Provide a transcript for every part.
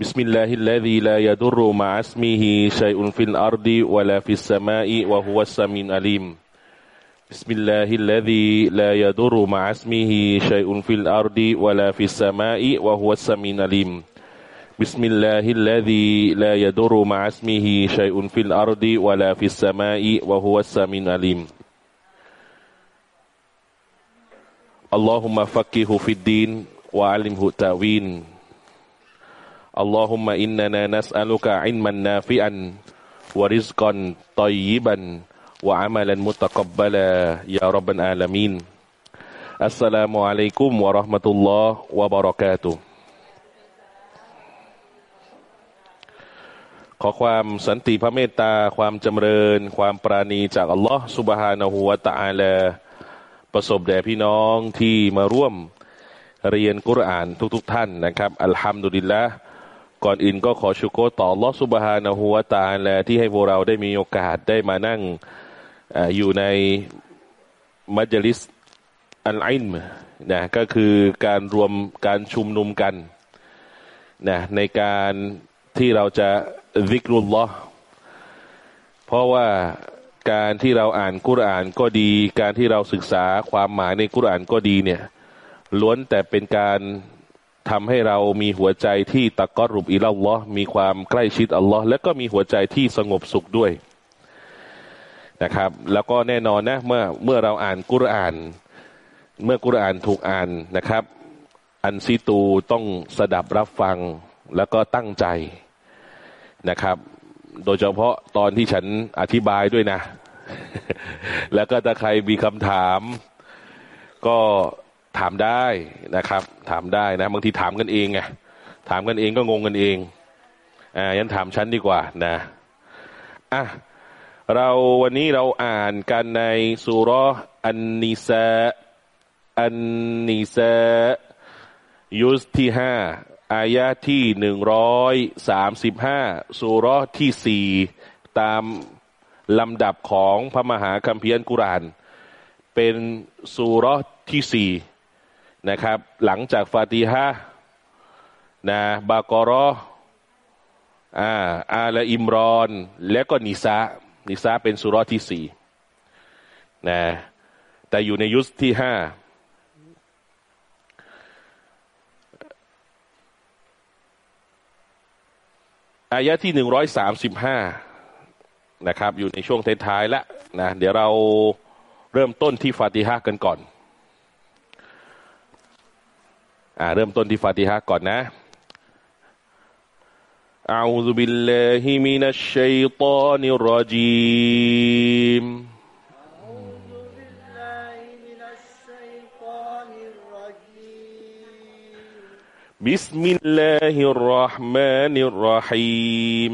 بسم الله الذي لا يضر مع اسمه شيء في الأرض ولا في السماء وهو السميع العليم. بسم الله الذي لا يضر مع اسمه شيء في الأرض ولا في السماء وهو السميع العليم. بسم الله الذي لا يضر مع اسمه شيء في الأرض ولا في السماء وهو السميع العليم. اللهم فقهه في الدين وعلمه التأويل. اللهم إننا نسألك علما نافعا ورزقا طيبا وعملا متقبلا يا رب العالمين السلام عليكم ورحمة الله وبركاته ขอความสันติพระเมตตาความจำเริญ ความปราณีจากอัลลอฮ์สุบฮานะฮูวะตะอาลาประสบแด่พี่น้องที่มาร่วมเรียนกุรอานทุกๆทท่านนะครับ อัลฮัมดุลิลละ ก่อนอื่นก็ขอชุโกต่อลอสุบฮานะฮูวตาแลที่ให้พวกเราได้มีโอกาสได้มานั่งออยู่ในมัจลิสอัลอินมนะก็คือการรวมการชุมนุมกันนะในการที่เราจะวิกรุลลอเพราะว่าการที่เราอ่านกุรานก็ดี การที่เราศึกษาความหมายในกุรานก็ดีเนี่ยล้วนแต่เป็นการ ทำให้เรามีหัวใจที่ตะกอรุบอิลลอฮ์มีความใกล้ชิดอัลลอฮ์และก็มีหัวใจที่สงบสุขด้วยนะครับ แล้วก็แน่นอนนะเมื่อเมื่อเราอ่านกุรอาน เมื่อกุรอานถูกอ่านนะครับ อันซีตูต้องสดับรับฟังแล้วก็ตั้งใจนะครับ โดยเฉพาะตอนที่ฉันอธิบายด้วยนะ แล้วก็ถ้าใครมีคำถาม ก็ ถามได้นะครับ ถามได้นะ บางทีถามกันเองไงถามกันเองก็งงกันเองอ่ายันถามฉันดีกว่านะอะเราวันนี้เราอ่านกันในสุรอันนิสาอันนิสายุสที่ห้าอายะที่หนึ่งร้อยสามสิบห้าสุรที่สี่ตามลำดับของพระมหาคัมภีร์กุราน เป็นสุรที่สี่ นะครับ หลังจากฟาติฮะนะบากรออ่าอาลอิมรอน และก็นิซานิซาเป็นสุรที่สี่นะแต่อยู่ในยุสที่ห้าอายะที่หนึ่งร้อยสามสิบห้านะครับ อยู่ในช่วงท้ายๆแล้วนะเดี๋ยวเราเริ่มต้นที่ฟาติฮะกันก่อน อ่าเริ่มต้นที่ฟาติฮะก่อนนะ أعوذ بالله من الشيطان الرجيم أعوذ بالله من الشيطان الرجيم بسم الله الرحمن الرحيم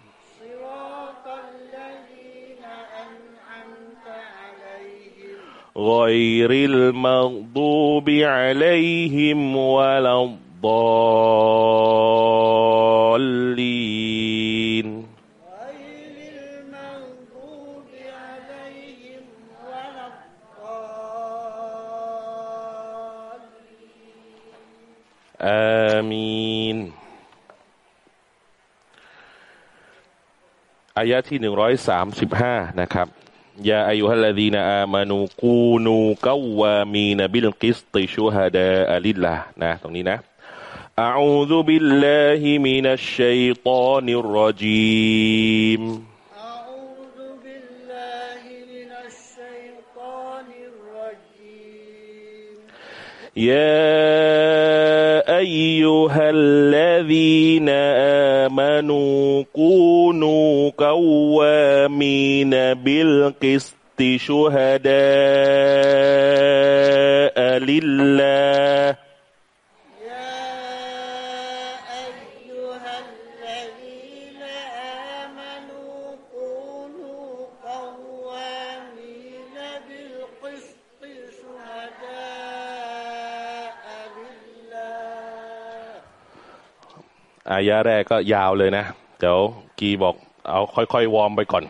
غير المغضوب عليهم ولا الضالين آمين อายะที่หนึ่งร้อยสามสิบห้านะครับ ยาอายุฮัลลดีนอามานูกูนูกาวามีนบิลกิสติชูฮดาอัลิลละนะตรงนี้นะ أعوذ بالله من الشيطان الرجيم يا أيها الذين آمنوا كونوا قوامين بالقسط شهداء لله อายะแรกก็ยาวเลยนะ เดี๋ยวกีบอกเอาค่อยๆ วอร์มไปก่อน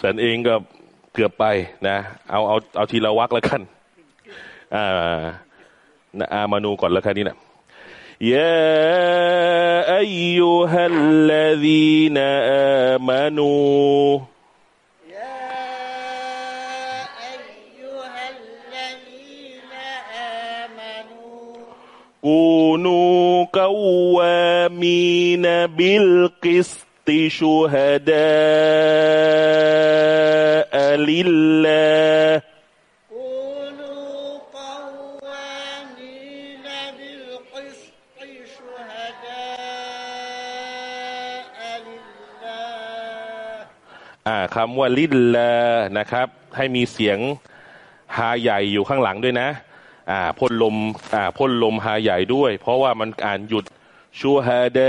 ฉันเองก็เกือบไปนะ เอาเอาเอาทีละวักแล้วกัน อ่านะอามานูก่อนแล้วกันนี่นะ يا أيها الذين آمنوا كونوا قوامين بالقسط شهداء لله كونوا قوامين بالقسط شهداء لله อ่าคำว่าลิลลานะครับ ให้มีเสียงฮาใหญ่อยู่ข้างหลังด้วยนะ อ่าพ่นลมอ่าพ่นลมฮาใหญ่ด้วย เพราะว่ามันอ่านหยุด شهداء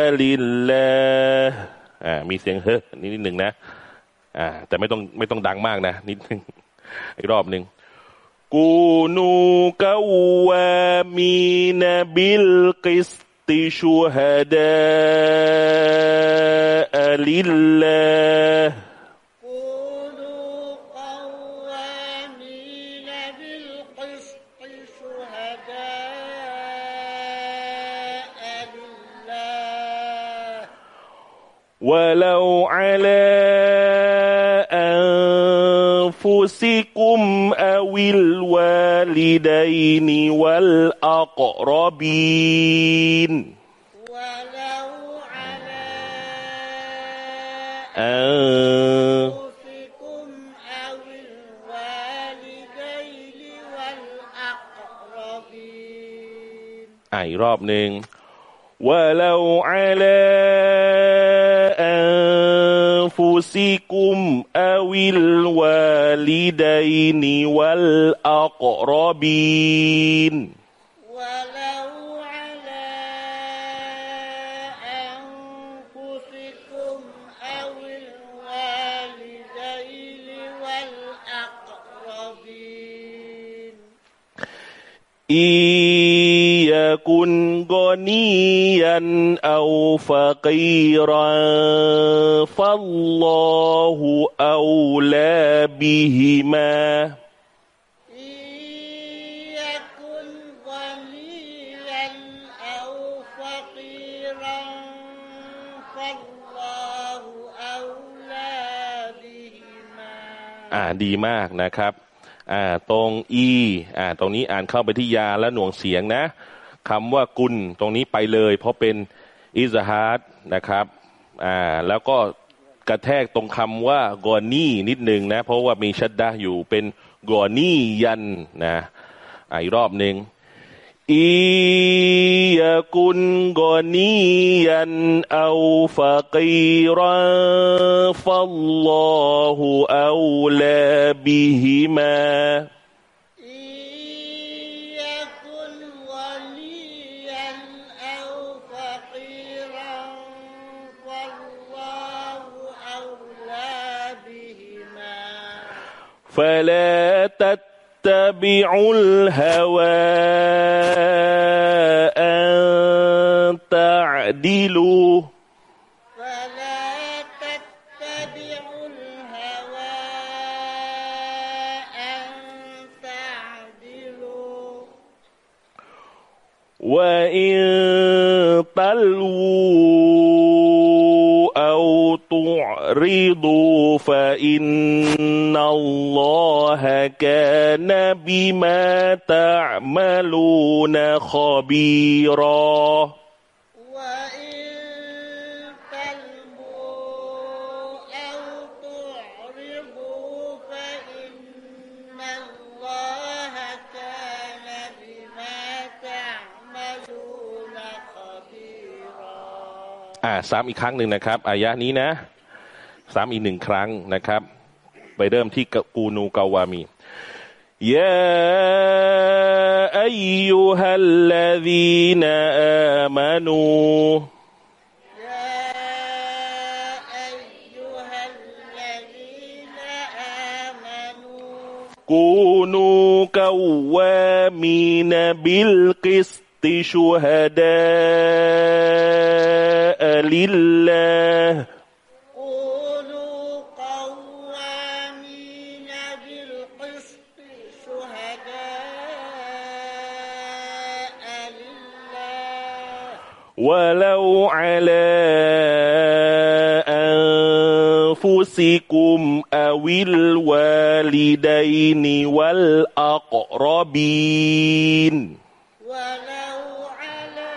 لله อ่ามีเสียงเฮ้นิดนิดหนึ่งนะอ่าแต่ไม่ต้องไม่ต้องดังมากนะนิดนึงอีกรอบหนึ่งكونوا قوامين بالقسط شهداء لله ولو على أنفسكم أو الوالدين والأقربين. ولو على أنفسكم أو الوالدين والأقربين. آه، أي راب ولو على أنفسكم أو الوالدين والأقربين. ولو على أنفسكم أو الوالدين والأقربين. إن غنيا أو فقيرا فالله أولى بهما إن يكن غنيا أو فقيرا فالله أولى بهما อ่าดีมากนะครับ อ่าตรงอีอ่าตรงนี้อ่านเข้าไปที่ยาและหน่วงเสียงนะ คำว่ากุลตรงนี้ไปเลย เพราะเป็นอิสฮาร์ดนะครับอ่าแล้วก็กระแทกตรงคำว่ากอนี่นิดหนึ่งนะ เพราะว่ามีชัดดาอยู่เป็นกอนี่ยันนะอีกรอบหนึ่งอียกุลกอนียันเอาฟะกีรัฟัลลอฮุเอาลาบิฮิมา فلا تتبعوا الهوى أن تعدلوا. فلا تتبعوا الهوى أن تعدلوا. وإن تلووا تعرضوا فإن الله كان بما تعملون خبيرا وإن تلبوا أو تعرضوا فإن الله كان بما تعملون خبيرا อ่าซ้ำอีกครั้งหนึ่งนะครับ อายะนี้นะ ซ้ำอีกหนึ่งครั้งนะครับ ไปเริ่มที่กูนูกาวามียาอายุฮัลลดีนอามานู يا أيها الذين آمنوا كونوا كوامين بالقسط شهداء لله ولو على أنفسكم أو الوالدين والأقربين. ولو على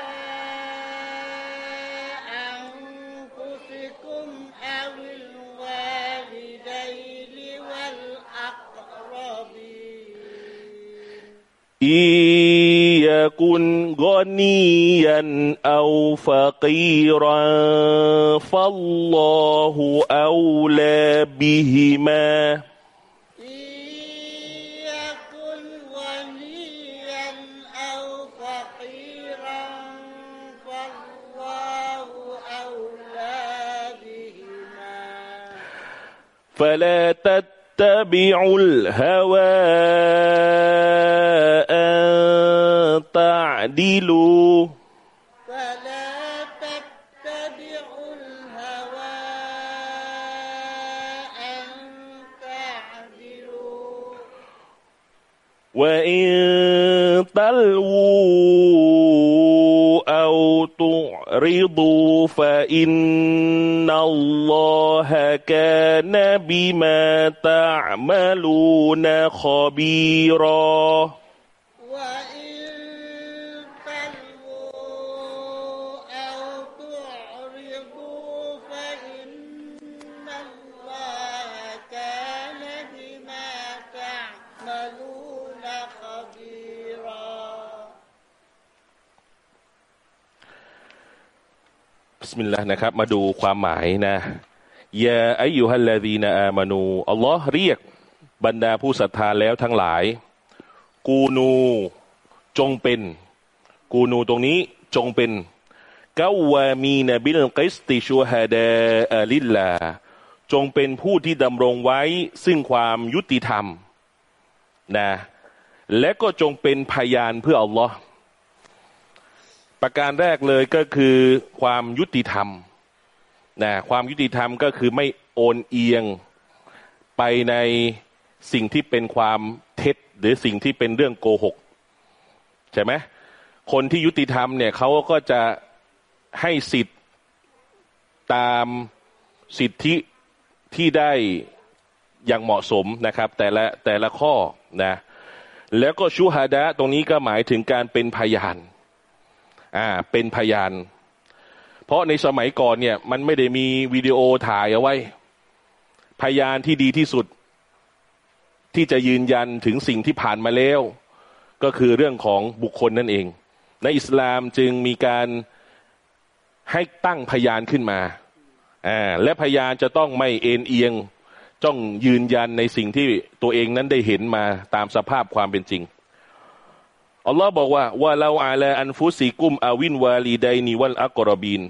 أنفسكم أو الوالدين والأقربين. إن يكن غنيا أو فقيرا فالله أولى بهما. إن يكن تتبعوا الهوى أن تعدلوا. فلا تتبعوا الهوى أن تعدلوا. وإن تلووا أو تعرضوا فإن الله كان بما تعملون خبيرا มิลลาห์นะครับ มาดูความหมายนะยาอายุฮัลลาดีนาอามานูอัลลอฮ์เรียกบรรดาผู้ศรัทธาแล้วทั้งหลาย กูนูจงเป็น กูนูตรงนี้จงเป็นกาวามีนบิลกิสติชูฮาเดอลิลลาจงเป็นผู้ที่ดำรงไว้ซึ่งความยุติธรรมนะและก็จงเป็นพยานเพื่ออัลลอฮ์ ประการแรกเลยก็คือความยุติธรรมนะความยุติธรรมก็คือไม่โอนเอียงไปในสิ่งที่เป็นความเท็จ หรือสิ่งที่เป็นเรื่องโกหกใช่ไหมคนที่ยุติธรรมเนี่ยเขาก็จะให้สิทธิ์ตามสิทธิที่ได้อย่างเหมาะสมนะครับ แต่ละแต่ละข้อนะแล้วก็ชูฮาดะตรงนี้ก็หมายถึงการเป็นพยาน อ่าเป็นพยาน เพราะในสมัยก่อนเนี่ย มันไม่ได้มีวิดีโอถ่ายเอาไว้ พยานที่ดีที่สุด ที่จะยืนยันถึงสิ่งที่ผ่านมาแล้ว ก็คือเรื่องของบุคคลนั่นเอง ในอิสลามจึงมีการให้ตั้งพยานขึ้นมาอ่าและพยานจะต้องไม่เอ็นเอียงจ้องยืนยันในสิ่งที่ตัวเองนั้นได้เห็นมาตามสภาพความเป็นจริง อัลลอฮ์บอกว่าว่าเราอาลาอันฟุสีกุมอาวินวาลีไดนีวัลอักรบีน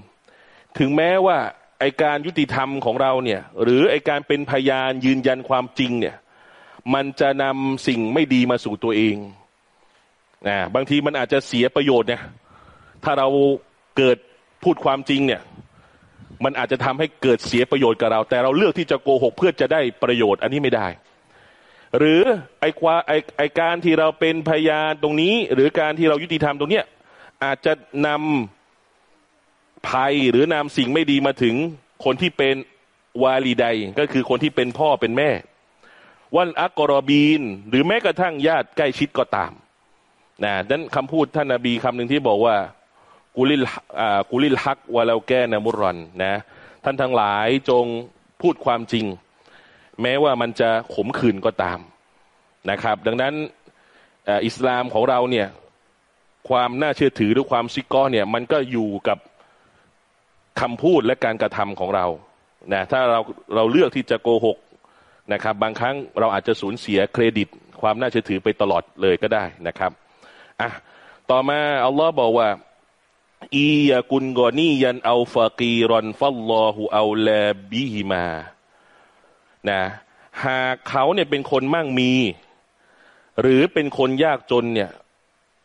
ถึงแม้ว่าไอการยุติธรรมของเราเนี่ย หรือไอการเป็นพยานยืนยันความจริงเนี่ย มันจะนำสิ่งไม่ดีมาสู่ตัวเองนะบางทีมันอาจจะเสียประโยชน์เนี่ย ถ้าเราเกิดพูดความจริงเนี่ย มันอาจจะทำให้เกิดเสียประโยชน์กับเรา แต่เราเลือกที่จะโกหกเพื่อจะได้ประโยชน์ อันนี้ไม่ได้ หรือไอ้ควาไอ้ไอ้การที่เราเป็นพยานตรงนี้ หรือการที่เรายุติธรรมตรงเนี้ยอาจจะนำภัยหรือนำสิ่งไม่ดีมาถึงคนที่เป็นวาลีใดก็คือคนที่เป็นพ่อเป็นแม่ วันอักกรบีน หรือแม้กระทั่งญาติใกล้ชิดก็ตามนะดังนั้นคำพูดท่านนาบีคำหนึ่งที่บอกว่ากุลิลอ่ากุลิลฮักวาเลาแกนามุรอนนะ ท่านทั้งหลายจงพูดความจริง แม้ว่ามันจะขมขื่นก็ตามนะครับ ดังนั้นอิสลามของเราเนี่ยความน่าเชื่อถือหรือความซิกก้อเนี่ยมันก็อยู่กับคำพูดและการกระทำของเรานะถ้าเราเราเลือกที่จะโกหกนะครับ บางครั้งเราอาจจะสูญเสียเครดิต ความน่าเชื่อถือไปตลอดเลยก็ได้นะครับอะต่อมาอัลลอฮ์บอกว่าอียากุนกอนียันเอาฟากีรอนฟัลลอฮูเอาลาบิฮิมา นะหากเขาเนี่ยเป็นคนมั่งมี หรือเป็นคนยากจนเนี่ย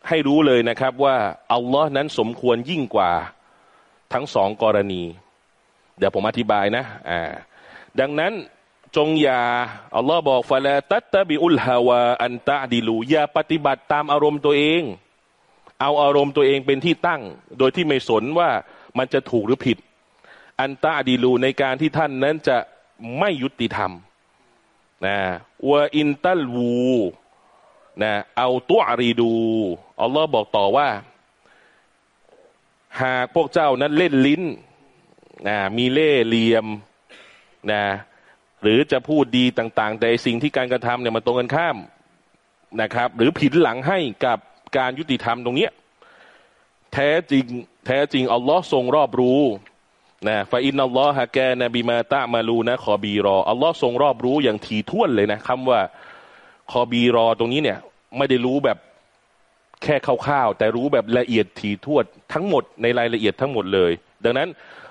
ให้รู้เลยนะครับว่าอัลลอฮ์นั้นสมควรยิ่งกว่าทั้งสองกรณี เดี๋ยวผมอธิบายนะอ่าดังนั้นจงอย่าอัลลอฮ์บอกฟาลาตัตตะบิอุลฮาวาอันตะดิลูอย่าปฏิบัติตามอารมณ์ตัวเอง เอาอารมณ์ตัวเองเป็นที่ตั้ง โดยที่ไม่สนว่ามันจะถูกหรือผิด อันตะดิลูในการที่ท่านนั้นจะ ไม่ยุติธรรมนะวอินตัลวูนะเอาตัวอารีดูอัลลอฮ์บอกต่อว่า หากพวกเจ้านั้นเล่นลิ้นนะมีเล่เหลี่ยมนะหรือจะพูดดีต่าง ๆ แต่สิ่งที่การกระทำเนี่ยมันตรงกันข้ามนะครับ หรือผิดหลังให้กับการยุติธรรมตรงเนี้ยแท้จริง แท้จริงอัลลอฮ์ทรงรอบรู้ นะฟาอินอัลลอฮะแกนบีมาตะมาลูนะคอบีรอ อัลลอฮ์ทรงรอบรู้อย่างถี่ถ้วนเลยนะคำว่าคอบีรอตรงนี้เนี่ย ไม่ได้รู้แบบแค่คร่าวๆแต่รู้แบบละเอียดถี่ถ้วนทั้งหมดในรายละเอียดทั้งหมดเลย ดังนั้น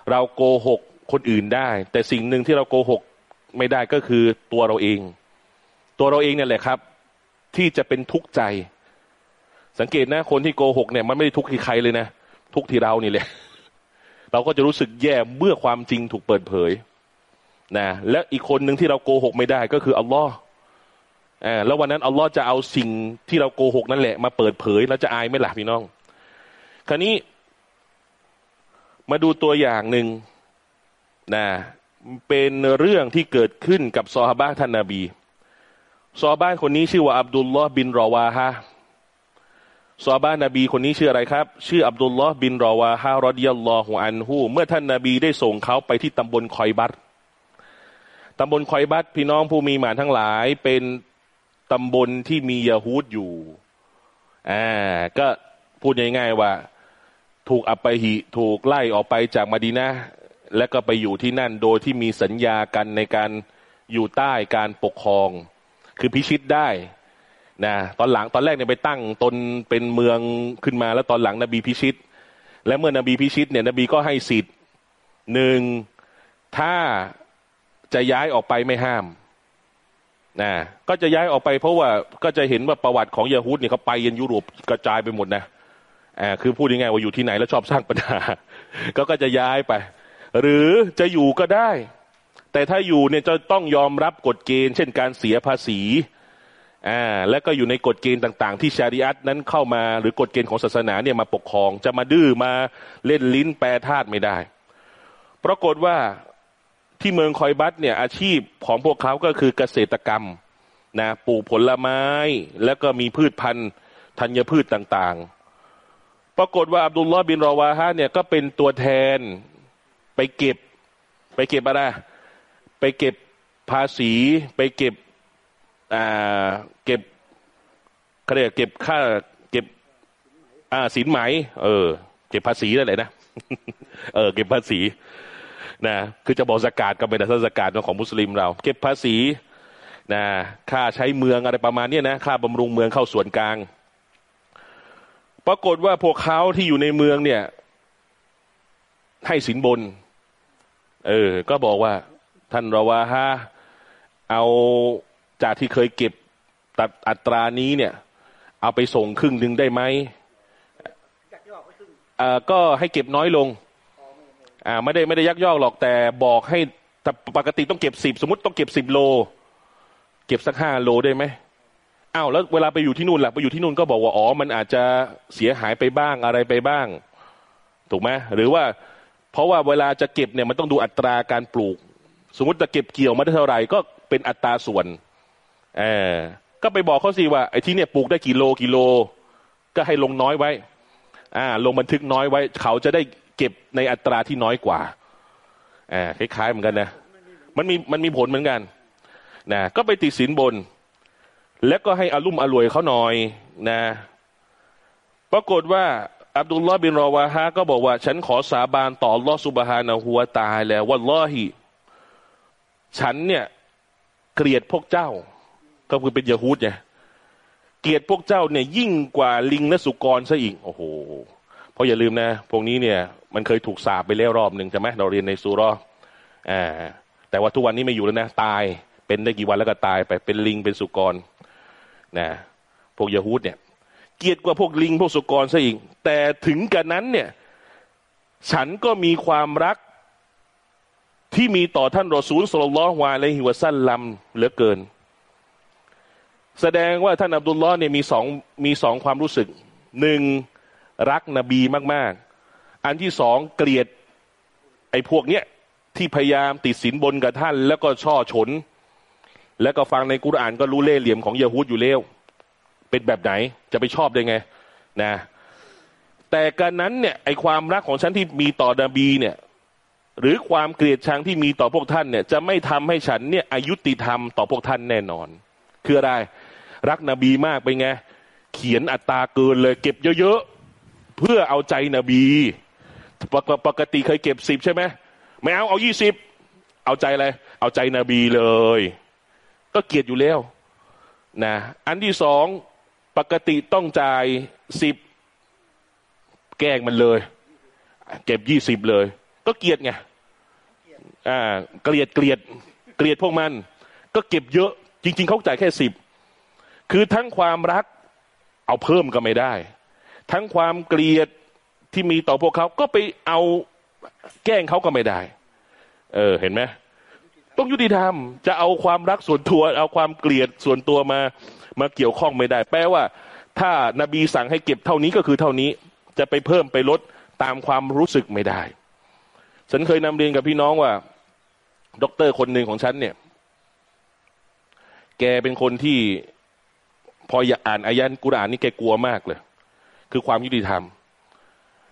เราโกหกคนอื่นได้ แต่สิ่งหนึ่งที่เราโกหกไม่ได้ก็คือตัวเราเอง ตัวเราเองเนี่ยแหละครับ ที่จะเป็นทุกข์ใจ สังเกตนะคนที่โกหกเนี่ย มันไม่ได้ทุกข์ที่ใครเลยนะทุกข์ที่เรานี่แหละ เราก็จะรู้สึกแย่เมื่อความจริงถูกเปิดเผยนะและอีกคนหนึ่งที่เราโกหกไม่ได้ก็คืออัลลอฮ์อ่าแล้ววันนั้นอัลลอฮ์จะเอาสิ่งที่เราโกหกนั่นแหละมาเปิดเผย แล้วจะอายไหมล่ะพี่น้อง คราวนี้ มาดูตัวอย่างหนึ่งนะเป็นเรื่องที่เกิดขึ้นกับซอฮาบะท่านนาบีซอฮาบะคนนี้ชื่อว่าอับดุลลอฮ์บินรอวาฮะ ซอฮาบะนบีคนนี้ชื่ออะไรครับ ชื่ออับดุลลอฮ์บินรอวาฮะรอดิยัลลอฮุอันฮูเมื่อท่านนาบีได้ส่งเขาไปที่ตำบลคอยบัตตำบลคอยบัตพี่น้องผู้มีหมานทั้งหลาย เป็นตำบลที่มียาฮูดอยู่อ่าก็พูดง่ายๆว่า ถูกอัปไปหิถูกไล่ออกไปจากมาดีนะและก็ไปอยู่ที่นั่นโดยที่มีสัญญากันในการอยู่ใต้การปกครอง คือพิชิตได้ นะตอนหลังตอนแรกเนี่ยไปตั้งตนเป็นเมืองขึ้นมาแล้วตอนหลังนบีพิชิต และเมื่อนบีพิชิตเนี่ยนบีก็ให้สิทธิ์หนึ่งถ้าจะย้ายออกไปไม่ห้ามนะก็จะย้ายออกไปเพราะว่าก็จะเห็นว่าประวัติของยาฮูดเนี่ยเขาไปยันยุโรปกระจายไปหมดนะอ่าคือพูดยังไงว่าอยู่ที่ไหนแล้วชอบสร้างปัญหา ก็ก็จะย้ายไป หรือจะอยู่ก็ได้ แต่ถ้าอยู่เนี่ยจะต้องยอมรับกฎเกณฑ์ เช่นการเสียภาษี อ่าและก็อยู่ในกฎเกณฑ์ต่าง ๆ ที่ชาริอัตนั้นเข้ามาหรือกฎเกณฑ์ของศาสนาเนี่ยมาปกครอง จะมาดื้อมาเล่นลิ้นแปรธาตุไม่ได้ปรากฏว่าที่เมืองคอยบัตเนี่ยอาชีพของพวกเขาก็คือเกษตรกรรมนะปลูกผลไม้ แล้วก็มีพืชพันธุ์ธัญพืชต่างๆ ปรากฏว่าอับดุลลอฮ์บินรอวาฮะเนี่ยก็เป็นตัวแทนไปเก็บ ไปเก็บอะไรไปเก็บภาษี ไปเก็บ เก็บเขาเรียกเก็บค่าเก็บอ่าสินไหม เออ เก็บภาษีนั่นแหละนะเออ เก็บภาษีนะคือจะบอกสกาดก็เป็นแต่สกาดของมุสลิมเรา เก็บภาษีนะค่าใช้เมืองอะไรประมาณนี้นะค่าบำรุงเมืองเข้าส่วนกลาง ปรากฏว่าพวกเขาที่อยู่ในเมืองเนี่ย ให้สินบน เออ ก็บอกว่า ท่านราวาฮะเอา จากที่เคยเก็บตัดอัตรานี้เนี่ย เอาไปส่งครึ่งหนึ่งได้ไหมอ่าก็ให้เก็บน้อยลงอ่าไม่ได้ไม่ได้ยักยอกหรอกแต่บอกให้แต่ปกติต้องเก็บสิบสมมติต้องเก็บสิบโล เก็บสักห้าโลได้ไหมอ้าวแล้วเวลาไปอยู่ที่นู่นล่ะไปอยู่ที่นู่นก็บอกว่าอ๋อมันอาจจะเสียหายไปบ้างอะไรไปบ้าง ถูกไหมหรือว่า เพราะว่าเวลาจะเก็บเนี่ยมันต้องดูอัตราการปลูก สมมติจะเก็บเกี่ยวมาได้เท่าไหร่ก็เป็นอัตราส่วน เออก็ไปบอกเขาสิว่าไอ้ที่เนี่ยปลูกได้กี่โลกิโล ก็ให้ลงน้อยไว้ อ่า ลงบันทึกน้อยไว้ เขาจะได้เก็บในอัตราที่น้อยกว่าอ่าคล้ายๆเหมือนกันนะมันมีมันมีผลเหมือนกันนะก็ไปติดสินบน แล้วก็ให้อารุ่มอรวยเขาหน่อยนะปรากฏว่าอับดุลลอฮ์บินรอวาฮะก็บอกว่า ฉันขอสาบานต่อลอสุบฮานะฮัวตายแล้วว่าลอฮีฉันเนี่ยเกลียดพวกเจ้า ก็คือเป็นยะฮูดไงเกียดพวกเจ้าเนี่ยยิ่งกว่าลิงและสุกรซะอีก โอ้โห เพราะอย่าลืมนะ พวกนี้เนี่ย มันเคยถูกสาบไปแล้วรอบหนึ่งใช่ไหมเราเรียนในซูรออ่าแต่ว่าทุกวันนี้ไม่อยู่แล้วนะ ตายเป็นได้กี่วันแล้วก็ตายไปเป็นลิงเป็นสุกรนะพวกยะฮูดเนี่ย เกียดกว่าพวกลิงพวกสุกรซะอีก แต่ถึงกันนั้นเนี่ย ฉันก็มีความรักที่มีต่อท่านรอซูลสุลลัลฮวาเลฮิวะซัลลัมเหลือเกิน แสดงว่าท่านอับดุลลอฮ์เนี่ยมีสองมีสองความรู้สึกหนึ่งรักนบีมาก ๆ อันที่สองเกลียดไอ้พวกเนี้ยที่พยายามติดสินบนกับท่าน แล้วก็ช่อฉน แล้วก็ฟังในกุรอานก็รู้เล่ห์เหลี่ยมของยะฮูดอยู่แล้วเป็นแบบไหนจะไปชอบได้ไงนะแต่การนั้นเนี่ยไอความรักของฉันที่มีต่อนบีเนี่ยหรือความเกลียดชังที่มีต่อพวกท่านเนี่ยจะไม่ทำให้ฉันเนี่ยอายุติธรรมต่อพวกท่านแน่นอน คืออะไร รักนบีมากไปไง เขียนอัตราเกินเลย เก็บเยอะๆ เพื่อเอาใจนบีปกปกติเคยเก็บสิบใช่ไหมไม่เอาเอายี่สิบเอาใจอะไร เอาใจนบีเลย ก็เกลียดอยู่แล้วนะอันที่สองปกติต้องจ่ายสิบแก้งมันเลย เก็บยี่สิบเลย ก็เกลียดไงอ่าเกลียดเกลียดเกลียดพวกมัน ก็เก็บเยอะ จริง ๆ เขาจ่ายแค่สิบ คือทั้งความรักเอาเพิ่มก็ไม่ได้ ทั้งความเกลียดที่มีต่อพวกเขาก็ไปเอาแกล้งเขาก็ไม่ได้ เออ เห็นไหมต้องยุติธรรม จะเอาความรักส่วนตัว เอาความเกลียดส่วนตัวมามาเกี่ยวข้องไม่ได้ แปลว่า ถ้านาบีสั่งให้เก็บเท่านี้ก็คือเท่านี้ จะไปเพิ่มไปลดตามความรู้สึกไม่ได้ ฉันเคยนำเรียนกับพี่น้องว่า ด็อกเตอร์คนหนึ่งของฉันเนี่ย แกเป็นคนที่ พออยากอ่านอายันกุรานนี่แกกลัวมากเลย คือความยุติธรรม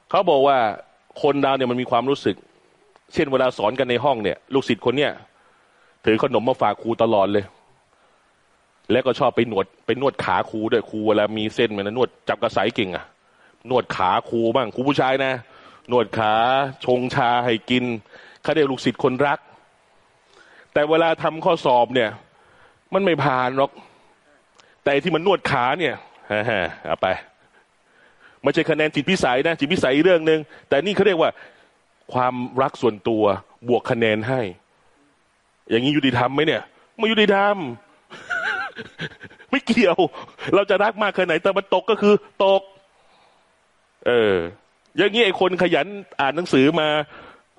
เขาบอกว่าคนเราเนี่ยมันมีความรู้สึก เช่นเวลาสอนกันในห้องเนี่ย ลูกศิษย์คนเนี้ยถือขนมมาฝากครูตลอดเลย แล้วก็ชอบไปนวดไปนวดขาครูด้วยครูเวลามีเส้นมันนวดจับกระสายเก่งอะนวดขาครูบ้างครูผู้ชายนะนวดขาชงชาให้กินเขาเรียกลูกศิษย์คนรัก แต่เวลาทำข้อสอบเนี่ย มันไม่ผ่านหรอก แต่ที่มันนวดขาเนี่ยฮะเอาไปไม่ใช่คะแนนจิตพิสัยนะจิตพิสัยเรื่องหนึ่งแต่นี่เขาเรียกว่า ความรักส่วนตัวบวกคะแนนให้ อย่างนี้ยุติธรรมไหมเนี่ยไม่ยุติธรรมไม่เกี่ยว เราจะรักมากแค่ไหนแต่มันตกก็คือตก เออ อย่างนี้ไอ้คนขยันอ่านหนังสือมา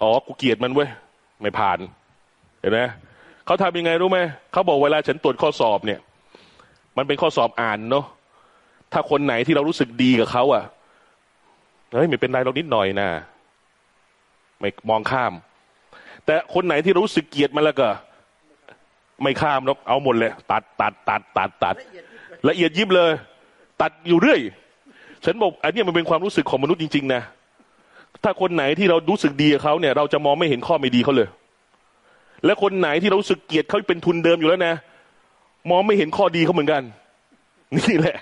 อ๋อกูเกลียดมันเว้ยไม่ผ่าน เห็นไหมเขาทำยังไงรู้ไหมเขาบอกเวลาฉันตรวจข้อสอบเนี่ย มันเป็นข้อสอบอ่านเนาะถ้าคนไหนที่เรารู้สึกดีกับเขาอะเฮ้ยไม่เป็นไรเรานิดหน่อยนะไม่มองข้าม แต่คนไหนที่รู้สึกเกลียดมันแล้วก็ ไม่ข้ามหรอกเอาหมดเลย ตัดตัดตัดตัดตัดละเอียดยิบเลย ตัดอยู่เรื่อย ฉันบอกอันนี้มันเป็นความรู้สึกของมนุษย์จริง ๆ นะถ้าคนไหนที่เรารู้สึกดีกับเขาเนี่ย เราจะมองไม่เห็นข้อไม่ดีเขาเลย และคนไหนที่เรารู้สึกเกลียดเขาเป็นทุนเดิมอยู่แล้วนะ มองไม่เห็นข้อดีเขาเหมือนกัน นี่แหละ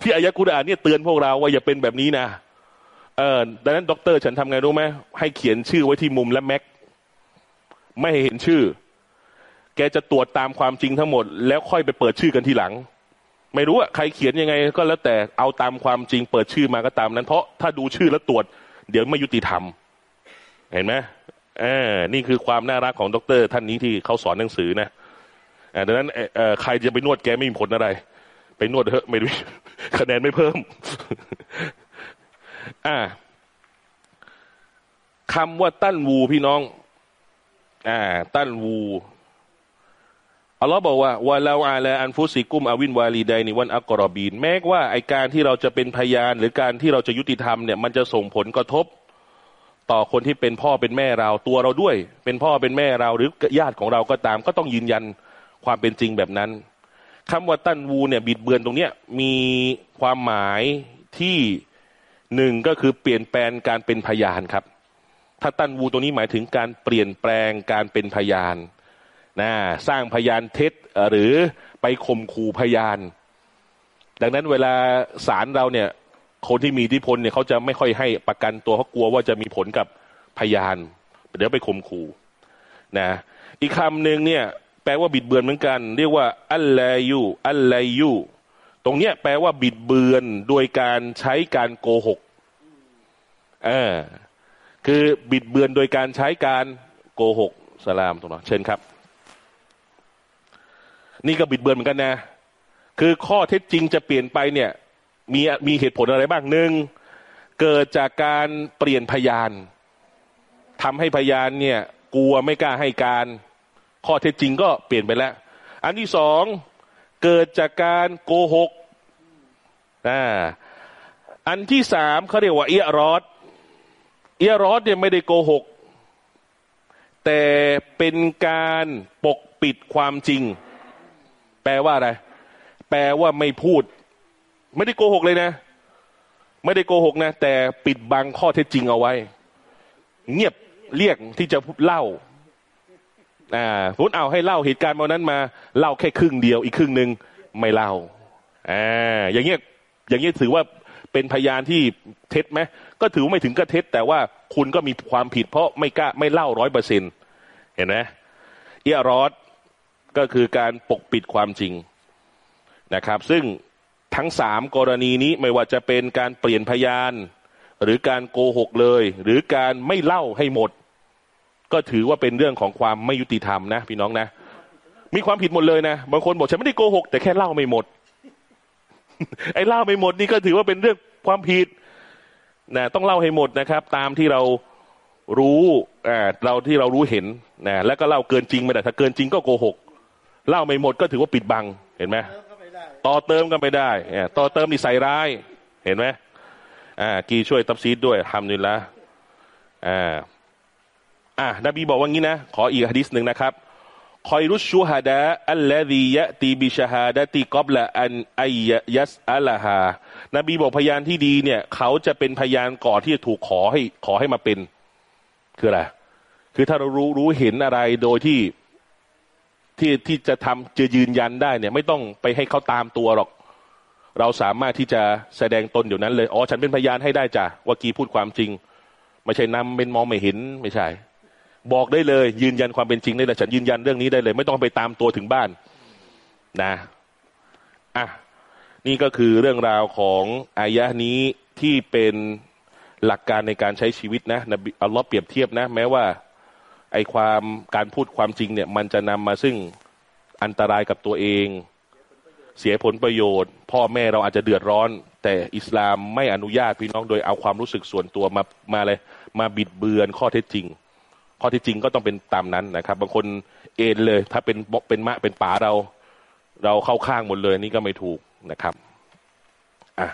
ที่อายะกุรอานเนี่ยเตือนพวกเราว่าอย่าเป็นแบบนี้นะเออดังนั้นด็อกเตอร์ฉันทำไงรู้ไหมให้เขียนชื่อไว้ที่มุมและแม็กไม่ให้เห็นชื่อ แกจะตรวจตามความจริงทั้งหมด แล้วค่อยไปเปิดชื่อกันทีหลัง ไม่รู้อะใครเขียนยังไง ก็แล้วแต่เอาตามความจริง เปิดชื่อมาก็ตามนั้น เพราะถ้าดูชื่อแล้วตรวจ เดี๋ยวไม่ยุติธรรม เห็นไหมเออนี่คือความน่ารักของด็อกเตอร์ท่านนี้ที่เขาสอนหนังสือนะ ดังนั้นใครจะไปนวดแกไม่มีผลอะไร ไปนวดเถอะไม่รู้คะแนนไม่เพิ่ม อ่าคำว่า تلووا พี่น้อง อ่า تلووا อัลลอฮ์บอกว่า ولو على أنفسكم أو الوالدين والأقربين แม้ว่าไอการที่เราจะเป็นพยาน หรือการที่เราจะยุติธรรมเนี่ยมันจะส่งผลกระทบ ต่อคนที่เป็นพ่อเป็นแม่เราตัวเราด้วย เป็นพ่อเป็นแม่เราหรือญาติของเราก็ตาม ก็ต้องยืนยัน ความเป็นจริงแบบนั้นคำว่าตั้นวูเนี่ยบิดเบือนตรงเนี้ยมีความหมายที่หนึ่งก็คือเปลี่ยนแปลงการเป็นพยานครับ ถ้าตั้นวูตรงนี้หมายถึงการเปลี่ยนแปลงการเป็นพยานนะสร้างพยานเท็จหรือไปข่มขู่พยาน ดังนั้นเวลาศาลเราเนี่ยคนที่มีอิทธิพลเนี่ยเขาจะไม่ค่อยให้ประกันตัวเขาะกลัวว่าจะมีผลกับพยาน เดี๋ยวไปข่มขู่นะอีกคำหนึ่งเนี่ย ลว่าบิดเบือนเหมือนกัน เรียกว่าอัลลยูอัลลยูตรงเนี้ยแปลว่าบิดเบือนโดยการใช้การโกหกเออคือบิดเบือนโดยการใช้การโกหกสลามตรงนั้นเชิญครับ นี่ก็บิดเบือนเหมือนกันนะ คือข้อเท็จจริงจะเปลี่ยนไปเนี่ยมีมีเหตุผลอะไรบ้างหนึ่งเกิดจากการเปลี่ยนพยานทำให้พยานเนี่ย กลัวไม่กล้าให้การ ข้อเท็จจริงก็เปลี่ยนไปแล้ว อันที่สองเกิดจากการโกหกอ่าอันที่สามเขาเรียกว่าเอียรอดเอียรอดเนี่ยไม่ได้โกหก แต่เป็นการปกปิดความจริง แปลว่าอะไร แปลว่าไม่พูด ไม่ได้โกหกเลยนะ ไม่ได้โกหกนะ แต่ปิดบังข้อเท็จจริงเอาไว้ เงียบเรียกที่จะเล่า อ่าพุทเอาให้เล่าเหตุการณ์วันนั้นมา เล่าแค่ครึ่งเดียวอีกครึ่งหนึ่งไม่เล่าอ่าอย่างเงี้ยอย่างเงี้ยถือว่าเป็นพยานที่เท็จไหมก็ถือไม่ถึงก็เท็จ แต่ว่าคุณก็มีความผิด เพราะไม่กล้าไม่เล่าร้อยเปอร์เซ็นเห็นไหมเอียรอดก็คือการปกปิดความจริงนะครับ ซึ่งทั้งสามกรณีนี้ไม่ว่าจะเป็นการเปลี่ยนพยาน หรือการโกหกเลย หรือการไม่เล่าให้หมด ก็ถือว่าเป็นเรื่องของความไม่ยุติธรรมนะพี่น้องนะ มีความผิดหมดเลยนะ บางคนบอกฉันไม่ได้โกหก แต่แค่เล่าไม่หมด ไอ้เล่าไม่หมดนี่ก็ถือว่าเป็นเรื่องความผิดนะต้องเล่าให้หมดนะครับ ตามที่เรารู้อ่าเราที่เรารู้เห็นนะแล้วก็เล่าเกินจริงไม่ได้ถ้าเกินจริงก็โกหก เล่าไม่หมดก็ถือว่าปิดบังเห็นไหมต่อเติมกันไปได้ต่อเติมนี่ใส่ร้าย เห็นไหมอ่า กีช่วยตับซีดด้วยทำนี่ละอ่า อ่านบีบอกว่างี้นะ ขออีกฮะดิษหนึ่งนะครับคอยรุชชูฮาดะอัลลดียะตีบิชฮาดะตีกอบละอันไอยยัสอัลลาฮานบีบอกพยานที่ดีเนี่ย เขาจะเป็นพยานก่อนที่จะถูกขอให้ขอให้มาเป็น คืออะไรคือถ้าเรารู้รู้เห็นอะไรโดยที่ที่ที่จะทำจะยืนยันได้เนี่ย ไม่ต้องไปให้เขาตามตัวหรอก เราสามารถที่จะแสดงตนเดี๋ยวนั้นเลยอ๋อฉันเป็นพยานให้ได้จ้ะว่ากีพูดความจริง ไม่ใช่นำเป็นมองไม่เห็นไม่ใช่ บอกได้เลย ยืนยันความเป็นจริงได้เลยฉันยืนยันเรื่องนี้ได้เลย ไม่ต้องไปตามตัวถึงบ้านนะอะนี่ก็คือเรื่องราวของอายะนี้ที่เป็นหลักการในการใช้ชีวิตนะนบีอัลลอฮ์เปรียบเทียบนะ แม้ว่า ไอความการพูดความจริงเนี่ย มันจะนำมาซึ่งอันตรายกับตัวเอง เสียผลประโยชน์ พ่อแม่เราอาจจะเดือดร้อน แต่อิสลามไม่อนุญาตพี่น้องโดยเอาความรู้สึกส่วนตัวมามาเลยมาบิดเบือนข้อเท็จจริง ข้อที่จริงก็ต้องเป็นตามนั้นนะครับ บางคนเอ็นเลย ถ้าเป็นเป็นมะเป็นป่าเรา เราเข้าข้างหมดเลยนี่ก็ไม่ถูกนะครับอะ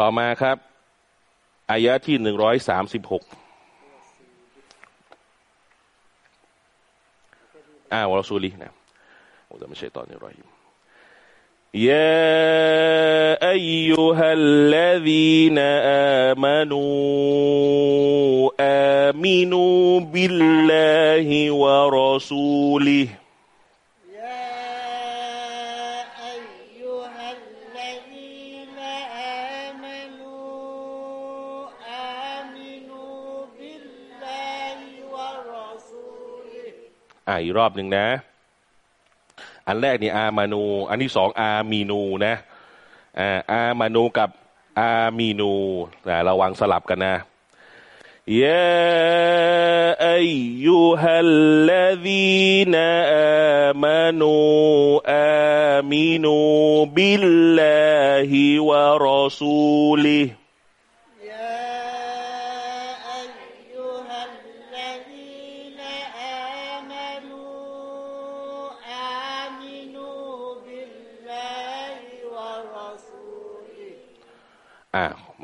ต่อมาครับอายะที่หนึ่งร้อยสามสิบหกอ่าวรสูลีนะผมจะไม่ใช่ตอนนี้รอยยิ้ม يا أيها الذين آمنوا آمنوا بالله ورسوله يا أيها الذين آمنوا آمنوا بالله ورسوله อ่าอีกรอบหนึ่งนะ อันแรกนี่อามานู อันที่สองอามีนูนะอ่าอามานูกับอามีนูนะระวังสลับกันนะยาอายุฮัลลดีนอามานูอามีนูบิลลาฮิวะรอซูลิฮ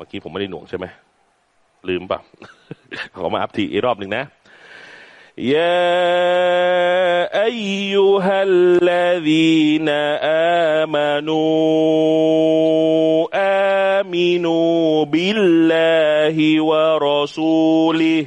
มื่อกี้ผมไม่ได้หน่วงใช่ไหม ลืมปะขอมาอัพทีอีกรอบหนึ่งนะ يا أيها الذين آمنوا آمنوا بالله ورسوله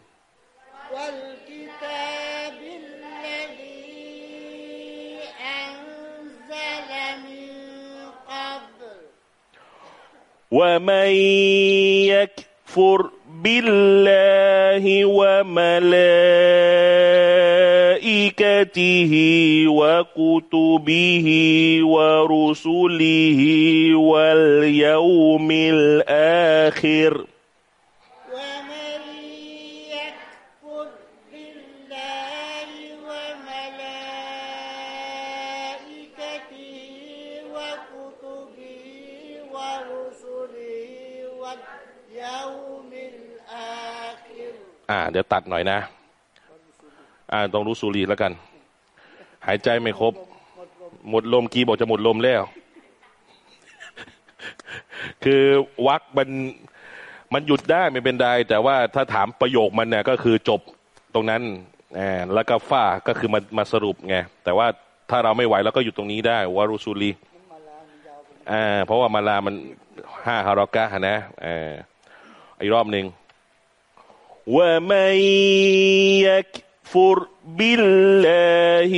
ومن يكفر بالله وملائكته وكتبه ورسله واليوم الآخر เดี๋ยวตัดหน่อยนะ อ่าต้องรู้สูรีแล้วกัน หายใจไม่ครบ หมดลมกีบอกจะหมดลมแล้ว คือวักมันมันหยุดได้ไม่เป็นไรแต่ว่าถ้าถามประโยคมันเนี่ยก็คือจบตรงนั้นอ่าแล้วก็ฝ้าก็คือมามาสรุปไงแต่ว่าถ้าเราไม่ไหวเราก็หยุดตรงนี้ได้วารุสูลีอ่าเพราะว่ามาลามันห้าฮารอกะฮะนะอ่าอีกรอบหนึ่ง ومن يكفر بالله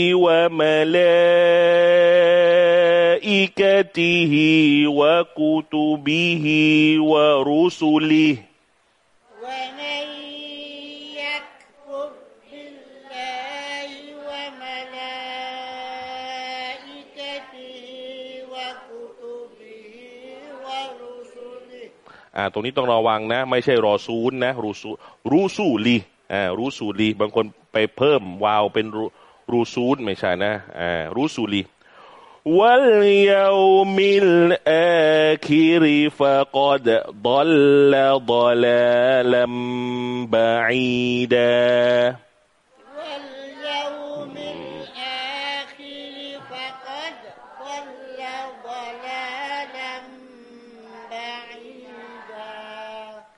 وملائكته وكتبه ورسله ومن อ่าตรงนี้ต้องระวังนะ ไม่ใช่รอซูนนะรูซูรูซูลีอ่ารูซูลีบางคนไปเพิ่มวาวเป็นรูซูนไม่ใช่นะอ่ารูซูลีวัลยาวมิลอาคิริฟะกอดดัลลดัลลัมบะอีดา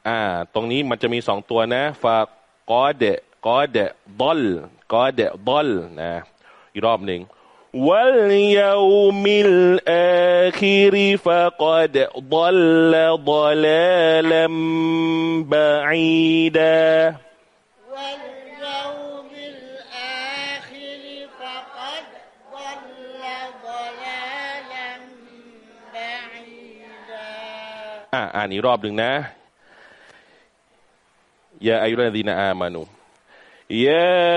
อ่า ตรงนี้มันจะมีสองตัวนะฟากอเดะกอเดะดอลกอเดะดอลนะอีกรอบหนึ่ง واليوم الآخر فقد ضل ضلالا بعيدا واليوم الآخر فقد ضل ضلالا بعيدا อ่าอ่านอีกรอบหนึ่งนะ يا أيها الذين آمنوا يا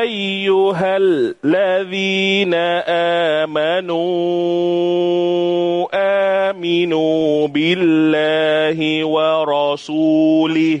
أيها الذين آمنوا آمنوا بالله ورسوله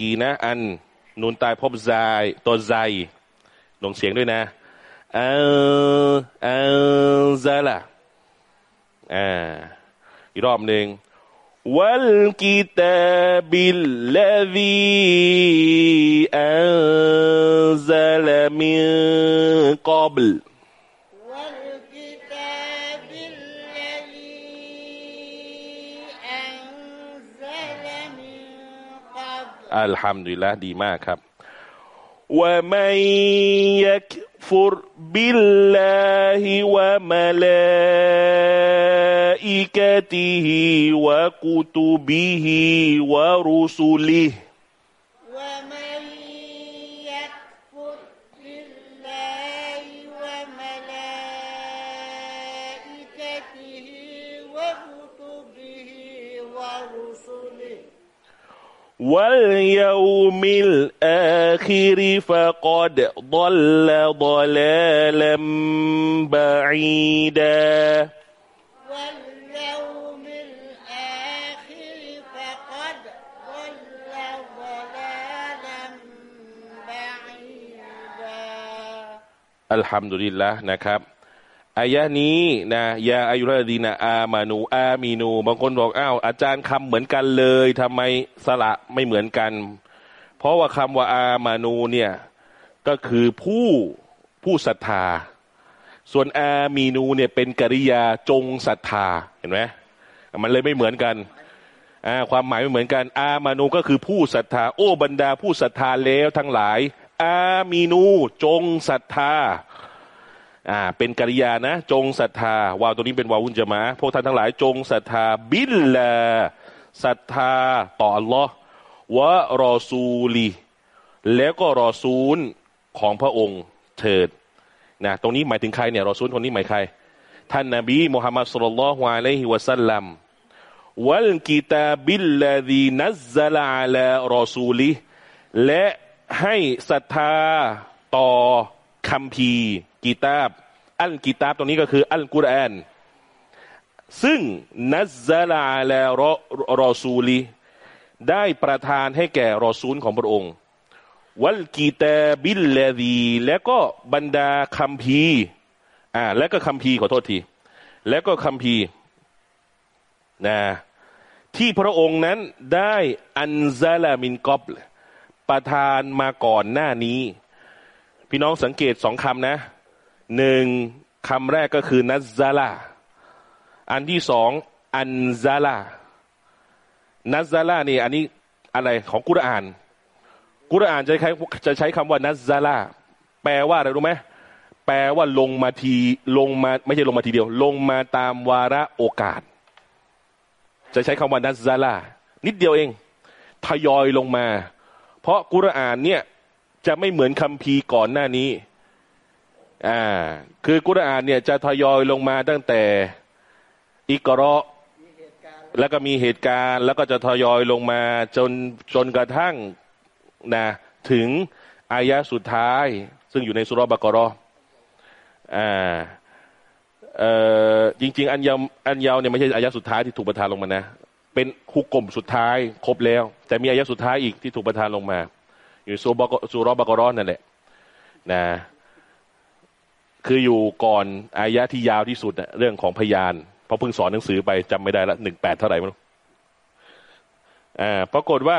กีนะ อันนูนตายพบใจตัวใจลงเสียงด้วยนะเออเออลซาละอ่าอีกรอบหนึ่งวัลกิตาบิลเลวีอัลซาลมิกอบล อัลฮัมดุลิลละดีมากครับว่าไม่ยักฟุรบิลลาฮิวะมะลาอิกะติฮิวะกุตุบิฮิวะรุสุลิฮิ واليوم الآخر فقد ضل ضلالا بعيدا واليوم الآخر فقد ضل ضلالا بعيدا อัลฮัมดุลิลละนะครับ อายะนี้นะยาอายุรดีนะอามานูอามีนู บางคนบอกอ้าวอาจารย์คำเหมือนกันเลยทำไมสระไม่เหมือนกัน เพราะว่าคำว่าอามานูเนี่ยก็คือผู้ผู้ศรัทธา ส่วนอามีนูเนี่ยเป็นกริยาจงศรัทธาเห็นไหมมันเลยไม่เหมือนกันความหมายไม่เหมือนกัน อามานูก็คือผู้ศรัทธา โอ้บรรดาผู้ศรัทธาแล้วทั้งหลาย อามีนูจงศรัทธา อ่า เป็นกริยานะ จงศรัทธาวาวตัวนี้เป็นวาวุนจะมา พวกท่านทั้งหลายจงศรัทธาบิลลาศรัทธาต่ออัลลอฮ์วะรอซูลีแล้วก็รอซูลของพระองค์เถิดนะตรงนี้หมายถึงใครเนี่ยรอซูลคนนี้หมายใคร ท่านนบีมุฮัมมัดสุลลัลลอฮุอะลัยฮิวะสัลลัมวัลกิตาบิลลาดีนัซซะลาอะลารอซูลีและให้ศรัทธาต่อคัมภี กิตาบ อัลกิตาบตรงนี้ก็คือ อัลกุรอานซึ่งนัซซะลาอะลารอรอซูลีได้ประทานให้แก่รอซูลของพระองค์ วัลกีตาบิลลาดีแล้วก็บรรดาคัมภีร์อ่าแล้วก็คัมภีร์ขอโทษที แล้วก็คัมภีร์นะที่พระองค์นั้นได้อันซาลามินกอบประทานมาก่อนหน้านี้ พี่น้องสังเกตสองคำนะ หนึ่งคำแรกก็คือนัซซาลาอันที่สองอันซาลานัซซาลานี่อันนี้อะไรของกุรอาน กุรอานจะใช้จะใช้คำว่านัซซาลาแปลว่าอะไรรู้ไหมแปลว่าลงมาทีลงมาไม่ใช่ลงมาทีเดียว ลงมาตามวาระโอกาส จะใช้คำว่านัซซาลานิดเดียวเอง ทยอยลงมา เพราะกุรอานเนี่ยจะไม่เหมือนคัมภีก่อนหน้านี้ อ่าคือกุรอานเนี่ยจะทยอยลงมาตั้งแต่อิกราะห์แล้วก็มีเหตุการณ์แล้วก็จะทยอยลงมาจนจนกระทั่งนะถึงอายะสุดท้าย ซึ่งอยู่ในสุรบะกรออ่าเอ่อจริง ๆ อันยาวอันยาวเนี่ยไม่ใช่อายะสุดท้ายที่ถูกประทานลงมานะ เป็นฮุกกลมสุดท้ายครบแล้ว แต่มีอายะสุดท้ายอีกที่ถูกประทานลงมา อยู่สุรบะกสุรบะกรอนั่นแหละนะ คืออยู่ก่อนอายะที่ยาวที่สุดเรื่องของพยานเพราะเพิ่งสอนหนังสือไปจำไม่ได้ละหนึ่งแปดเท่าไหร่ไม่รู้อ่าปรากฏว่า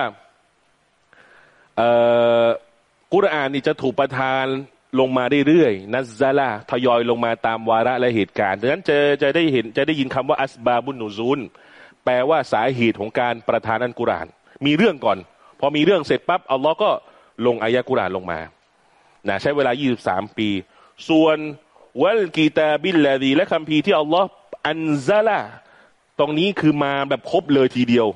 เอ่อกุรอานนี่จะถูกประทานลงมาเรื่อยๆนัซซาลาทยอยลงมาตามวาระและเหตุการณ์ดังนั้นจะจะได้เห็นจะได้ยินคำว่าอัสบาบุนนูซูล แปลว่าสาเหตุของการประทานอันกุรอาน มีเรื่องก่อน พอมีเรื่องเสร็จปั๊บอัลลอฮ์ก็ลงอายะกุรอานลงมานะใช้เวลา 23 ปี ส่วนวัลกีตาบิลลาดีและคัมภีที่อัลลอฮ์อันซาลาตรงนี้คือมาแบบครบเลยทีเดียว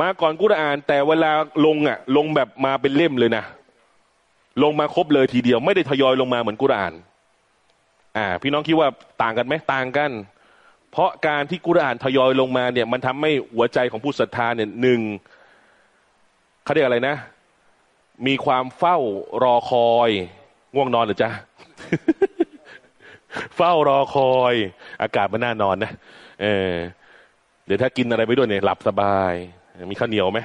มาก่อนกุรอาน แต่เวลาลงอะ ลงแบบมาเป็นเล่มเลยนะ ลงมาครบเลยทีเดียว ไม่ได้ทยอยลงมาเหมือนกุรอาน อ่า พี่น้องคิดว่าต่างกันไหมต่างกัน เพราะการที่กุรอานทยอยลงมาเนี่ย มันทำให้หัวใจของผู้ศรัทธาเนี่ยหนึ่งเขาเรียกอะไรนะ มีความเฝ้ารอคอย ง่วงนอนหรือจ๊ะเฝ้ารอคอย อากาศมันน่านอนนะเออ เดี๋ยวถ้ากินอะไรไปด้วยเนี่ยหลับสบาย มีข้าวเหนียวไหม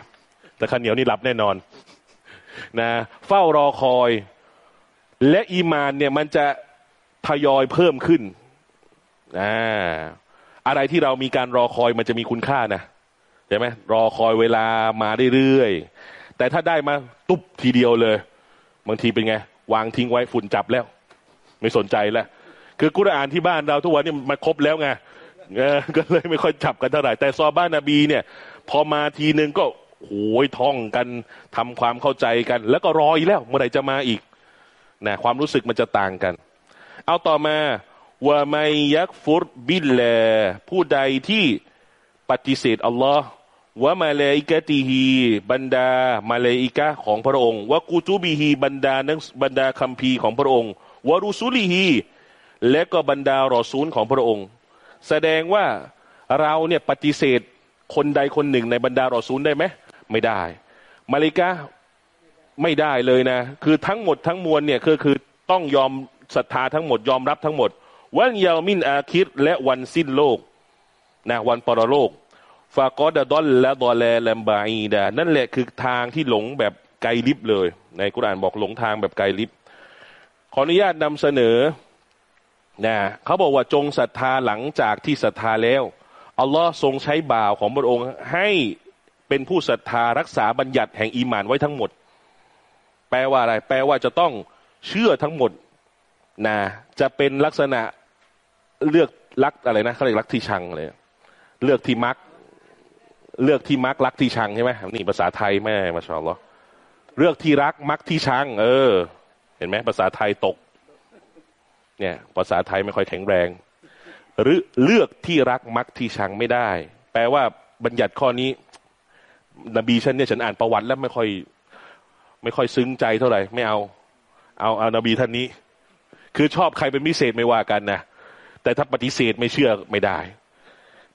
แต่ข้าวเหนียวนี่หลับแน่นอน นะ เฝ้ารอคอย และอีมานเนี่ยมันจะทยอยเพิ่มขึ้นอ่าอะไรที่เรามีการรอคอยมันจะมีคุณค่านะใช่ไหมรอคอยเวลามาเรื่อยๆแต่ถ้าได้มาตุ๊บทีเดียวเลย บางทีเป็นไง วางทิ้งไว้ฝุ่นจับแล้ว ไม่สนใจแล้ว คือกุรอานที่บ้านเราทุกวันนี้มันครบแล้วไงก็เลยไม่ค่อยจับกันเท่าไหร่ แต่ซอบ้านนบีเนี่ย พอมาทีนึงก็โอยท่องกันทำความเข้าใจกัน แล้วก็รออีกแล้ว เมื่อไหร่จะมาอีกนะความรู้สึกมันจะต่างกัน เอาต่อมาว่าไมยักฟุตบิลแลผู้ใดที่ปฏิเสธอัลลอฮ์ ว่ามาเลอิกะตีฮีบรรดามาเลอิกะของพระองค์ว่ากูจูบีฮีบรรดานังบรรดาคัมภีร์ของพระองค์วารุสุลีฮีและก็บรรดารอซูลของพระองค์ แสดงว่าเราเนี่ยปฏิเสธคนใดคนหนึ่งในบรรดารอซูลได้ไหมไม่ได้ มาเลกะไม่ได้เลยนะ คือทั้งหมดทั้งมวลเนี่ยคือคือต้องยอมศรัทธาทั้งหมดยอมรับทั้งหมด วันยามินอาคิดและวันสิ้นโลกนะวันปรโลก ฟากอดดอนและดอแลแลมบาอีดานั่นแหละคือทางที่หลงแบบไกลลิบเลย ในกุรานบอกหลงทางแบบไกลลิบขออนุญาตนำเสนอนะเขาบอกว่าจงศรัทธาหลังจากที่ศรัทธาแล้วอัลลอฮ์ทรงใช้บ่าวของพระองค์ให้เป็นผู้ศรัทธารักษาบัญญัติแห่งอีมานไว้ทั้งหมด แปลว่าอะไร แปลว่าจะต้องเชื่อทั้งหมดนะจะเป็นลักษณะเลือกรักอะไรนะเขาเรียกรักที่ชังเลย เลือกที่มัก เลือกที่มักรักที่ชังใช่ไหมนี่ภาษาไทยแม่มาชอลล์เลือกที่รักมักที่ชัง เออ เห็นไหมภาษาไทยตก เนี่ยภาษาไทยไม่ค่อยแข็งแรง หรือเลือกที่รักมักที่ชังไม่ได้ แปลว่าบัญญัติข้อนี้ นบีฉันเนี่ยฉันอ่านประวัติแล้วไม่ค่อย ไม่ค่อยซึ้งใจเท่าไหร่ไม่เอา เอาเอานบีท่านนี้ คือชอบใครเป็นพิเศษไม่ว่ากันนะแต่ถ้าปฏิเสธไม่เชื่อไม่ได้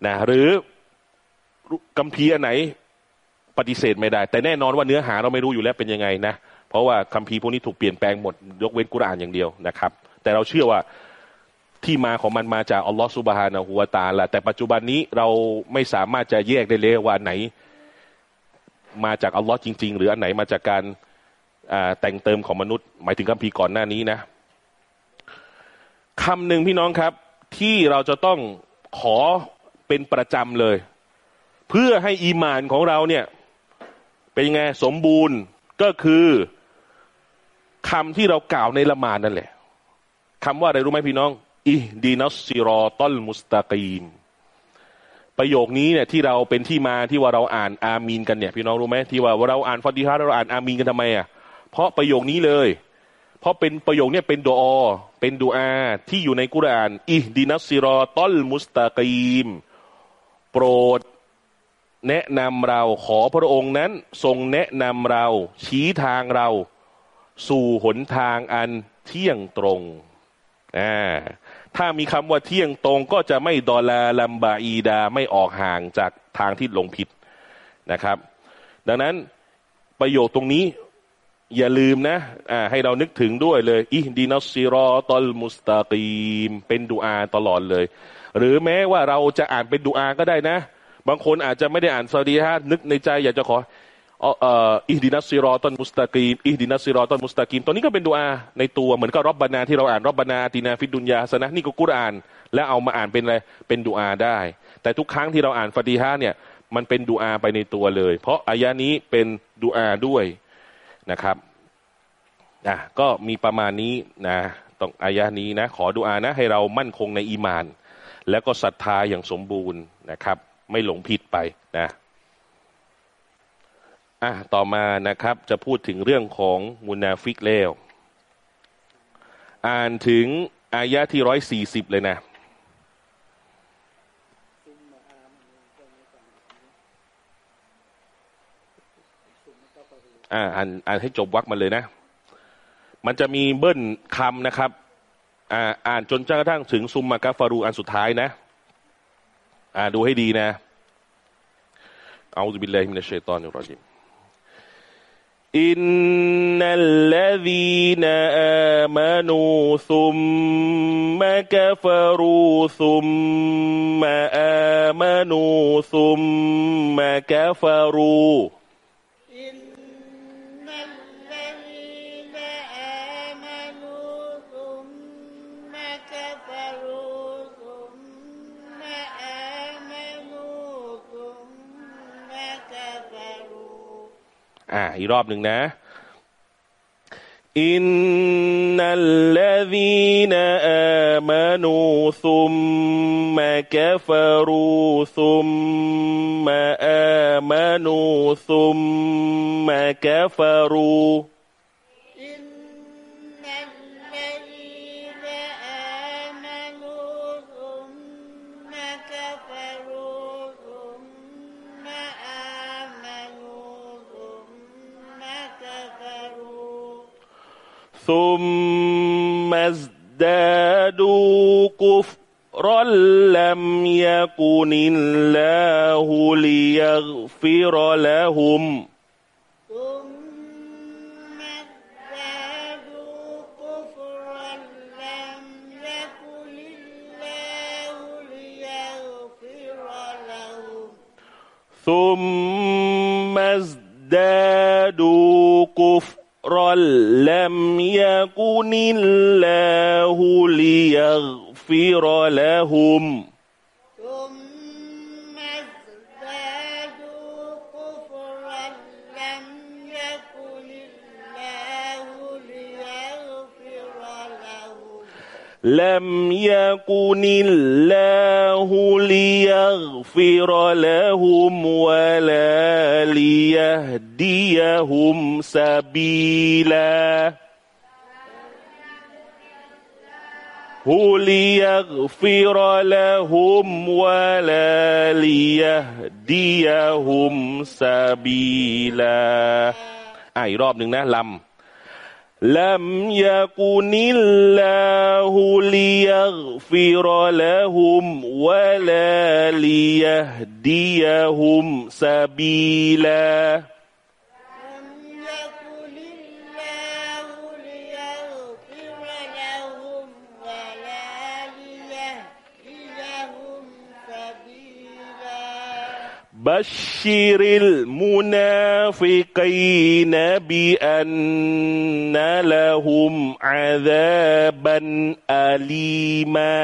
นะหรือ กัมพีอันไหนปฏิเสธไม่ได้ แต่แน่นอนว่าเนื้อหาเราไม่รู้อยู่แล้วเป็นยังไงนะ เพราะว่าคัมภีร์พวกนี้ถูกเปลี่ยนแปลงหมด ยกเว้นกุรอานอย่างเดียวนะครับ แต่เราเชื่อว่าที่มาของมันมาจากอัลลอฮฺสุบฮานะฮุวาตาละแต่ปัจจุบันนี้เราไม่สามารถจะแยกได้เลยว่าไหน มาจากอัลลอฮ์จริง ๆ หรืออันไหนมาจากการแต่งเติมของมนุษย์ หมายถึงคัมภีร์ก่อนหน้านี้นะคำหนึ่งพี่น้องครับ ที่เราจะต้องขอเป็นประจำเลย เพื่อให้อีมานของเราเนี่ย เป็นไงสมบูรณ์ก็คือคำที่เรากล่าวในละหมาดนั่นแหละคำว่าอะไรรู้ไหมพี่น้องอิดีนัสซิรอตัลมุสตากีมประโยคนี้เนี่ยที่เราเป็นที่มาที่ว่าเราอ่านอามีนกันเนี่ยพี่น้องรู้ไหมที่ว่าเราอ่านฟอติฮะเราอ่านอามีนกันทำไมอะเพราะประโยคนี้เลย เพราะเป็นประโยคนี้เป็นดอเป็นดูอาที่อยู่ในกุรานอิดินัสซิรอตัลมุสตากีม โปรด แนะนำเราขอพระองค์นั้นทรงแนะนำเราชี้ทางเรา สู่หนทางอันเที่ยงตรงอ่าถ้ามีคำว่าเที่ยงตรงก็จะไม่ดอลาลัมบาอีดาไม่ออกห่างจากทางที่ลงผิดนะครับ ดังนั้นประโยคตรงนี้อย่าลืมนะอ่าให้เรานึกถึงด้วยเลยاهدنا الصراط المستقيم เป็นดูอาตลอดเลย หรือแม้ว่าเราจะอ่านเป็นดูอาก็ได้นะ บางคนอาจจะไม่ได้อ่านฟาติฮะนึกในใจอยากจะขอاهدنا الصراط المستقيم اهدنا الصراط المستقيم ตัวนี้ก็เป็นดูอาในตัวเหมือนกับربنا ที่เราอ่าน ربنا آتنا في الدنيا حسنة นี่ก็กุรอาน แล้วเอามาอ่านเป็นอะไรเป็นดูอาได้ แต่ทุกครั้งที่เราอ่านฟาดีฮะเนี่ยมันเป็นดูอาไปในตัวเลย เพราะอายะนี้เป็นดูอาด้วยนะครับนะก็มีประมาณนี้นะต้องอายะนี้นะ ขอดุอานะให้เรามั่นคงในอีมาน แล้วก็ศรัทธาอย่างสมบูรณ์นะครับ ไม่หลงผิดไปนะอะต่อมานะครับจะพูดถึงเรื่องของมุนาฟิกแล้วอ่านถึงอายะที่ร้อยสี่สิบเลยนะอ่าอ่านอ่านให้จบวักมาเลยนะ มันจะมีเบิ้ลคำนะครับ อ่าอ่านจนกระทั่งถึงซุมมากาฟารูอันสุดท้ายนะ อ่าดูให้ดีนะเอาบิลลาฮิมินัชชัยตอนุรรจิมอินนัลลดีนอามานูซุมมะกาฟารูซุมมะอามานูซุมมะกาฟารู อ่า อีกรอบหนึ่งนะอินนัลลดีนอามานูซุมมะกฟรูซุมมะอามานูซุมมะกฟรู ثم ازدادوا كفرا لم يكن الله ليغفر لهم. ثم ازدادوا كفرا كفرا لم يكن الله ليغفر لهم. ثم ازدادوا كفرا لم يكن الله ليغفر لهم. لم يكن الله ليغفر لهم ولا ليهديهم سبيلا هو ليغفر لهم ولا ليهديهم سبيلا อ่ะอีกรอบหนึ่งนะลำ لم يكن الله ليغفر لهم ولا ليهديهم سبيلا บัชชิริลมุนาฟิกีนบีอันนัลหุมอาซาบันอาลีมา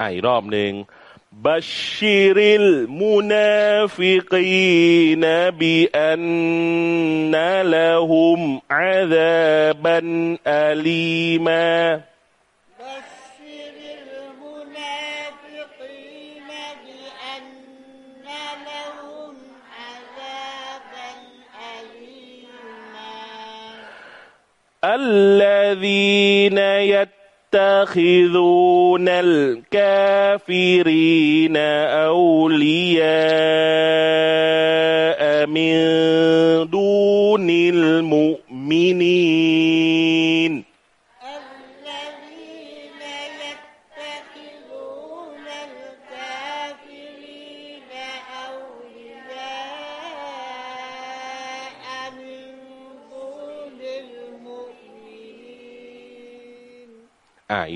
อีกรอบหนึ่ง بشر المنافقين بأن لهم عذابا أليما. بشر المنافقين بأن لهم عذابا أليما. الذين يتخذون الكافرين أولياء من دون المؤمنين.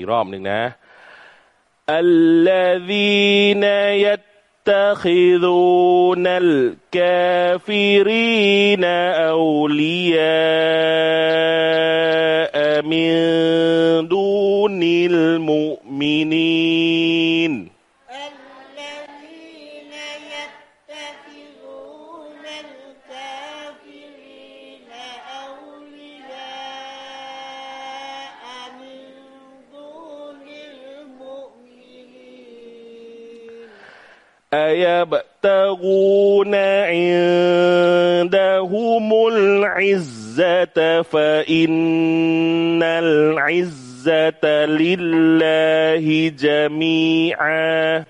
อ่าอีกรอบหนึ่งนะ الذين يتخذون الكافرين أولياء من دون المؤمنين أيبتغون عندهم العزة فإن العزة لله جميعا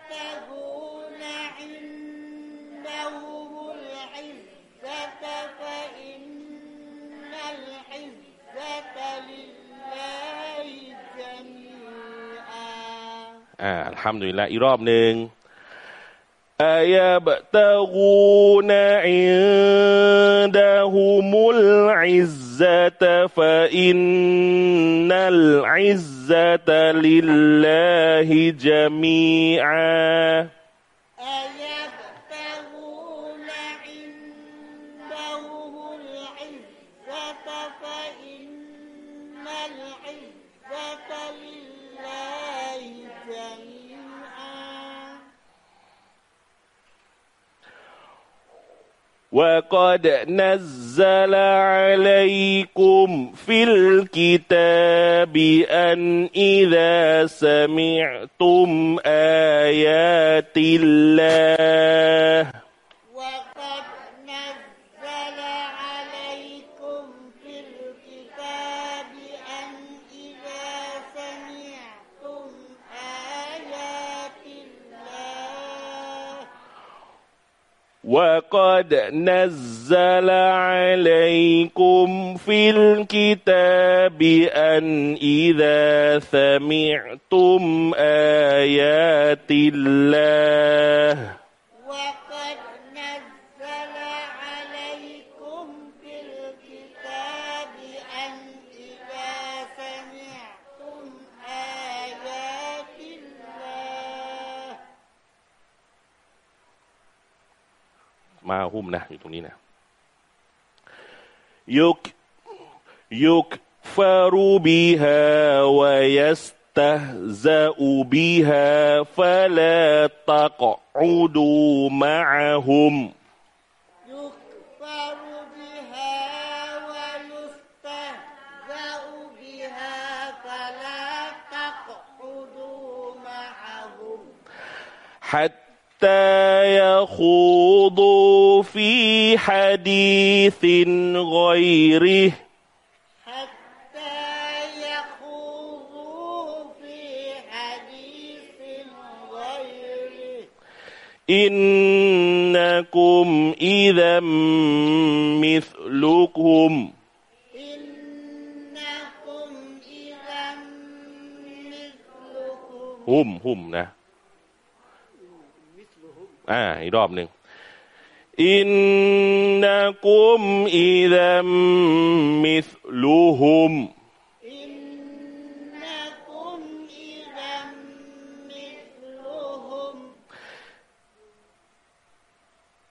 أيبتغون عندهم العزة فإن العزة لله جميعا อ่าอัลฮัมดุลิลละอีกรอบหนึ่ง أيبتغون عندهم العزة فإن العزة لله جميعا. وقد نزل عليكم في الكتاب أن إذا سمعتم آيات الله وقد نزل عليكم في الكتاب أن إذا سمعتم آيات الله หุ้มนะอยู่ตรงนี้นะยุกยุกฟารูบิฮาวายสตะซาอูบิฮาฟะลาตะกอูดูมะอะฮุม يكفر حتى يخوضوا في حديث غيره. حتى يخوضوا في حديث غيره. إنكم إذا مثلكم. إنكم إذا مثلكم. هم هم نه อ่า อีกรอบหนึ่งอินนักุมอิดัมมิสลูฮุม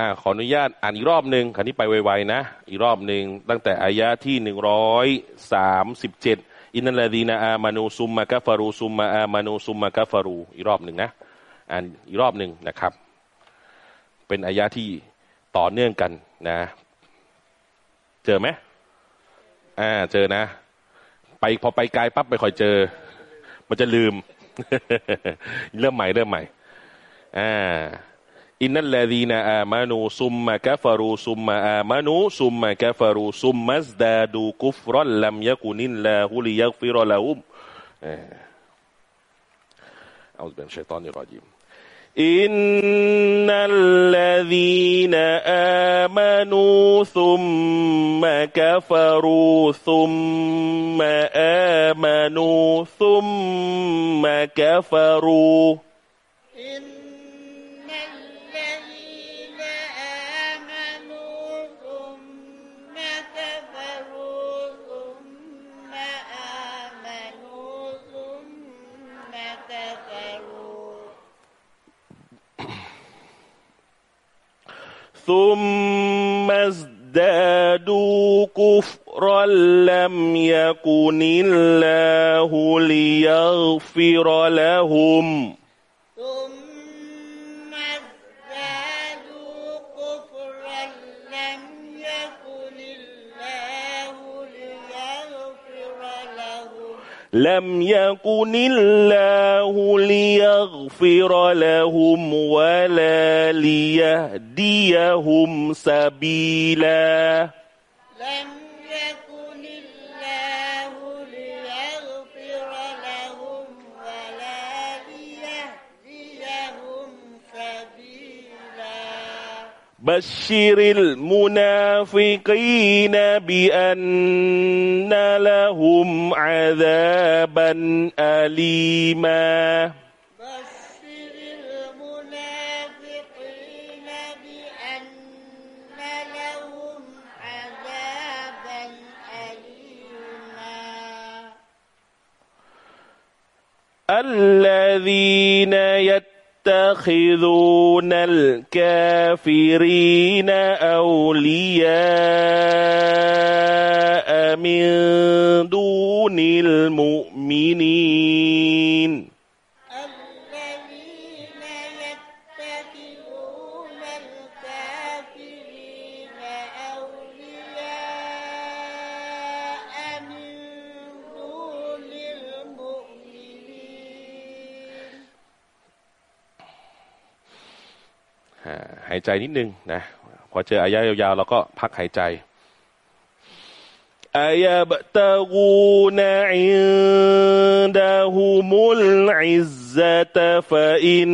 อ่าขออนุญาตอ่านอีกรอบหนึ่งคราวนี้ไปไวๆนะ อีกรอบหนึ่งตั้งแต่อายะที่หนึ่งร้อยสามสิบเจ็ดอินนัลลดีนาอามานูซุมมะกะฟารูซุมมาอามานูซุมมะกะฟารูอีกรอบหนึ่งนะอ่านอีกรอบหนึ่งนะครับ เป็นอายะที่ต่อเนื่องกันนะ เจอไหมอ่าเจอนะ ไปพอไปไกลปั๊บไปคอยเจอ มันจะลืม เริ่มใหม่เริ่มใหม่อ่า อินนัลลดีนอามานูซุมมะกะฟารูซุมมาอามานูซุมมะกะฟารูซุมมัสดาดูกุฟรันลัมยะกุนิลลาฮุลิยักฟิรอลาฮุมเอ่อเอาเป็นชัยตอนนี้รอยิมอินนัลลดีนอาม ثم ازدادوا كفرا لم يكن الله ليغفر لهم. لم يكن الله ليغفر لهم ولا ليهديهم سبيلا. لم بشر المنافقين بأن لهم عذابا أليما. بشر المنافقين بأن لهم عذابا أليما. الذين يتخذون الكافرين أولياء من دون المؤمنين. หายใจนิดนึงนะพอเจออายะยาวๆเราก็พักหายใจอายะบตะกูนอินดะฮูมุลอิซซะตะฟะอิน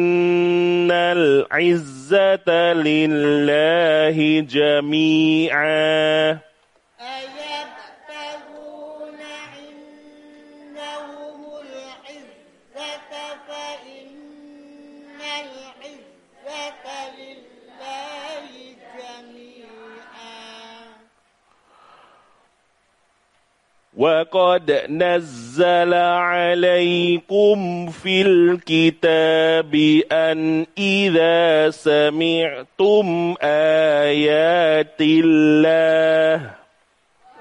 นัลอิซซะตะลิลลาฮิจามีอา وقد نزل عليكم في الكتاب أن إذا سمعتم آيات الله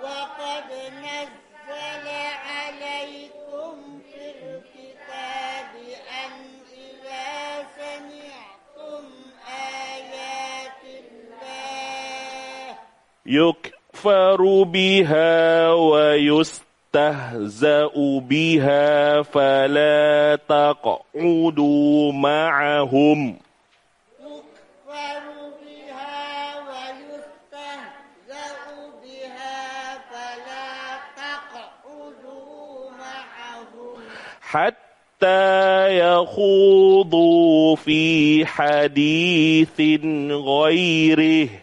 وقد نزل عليكم في الكتاب أن إذا سمعتم آيات الله. يكفر يكفر بها ويستهزأ بها فلا تقعدوا معهم. حتى يخوضوا في حديث غيره.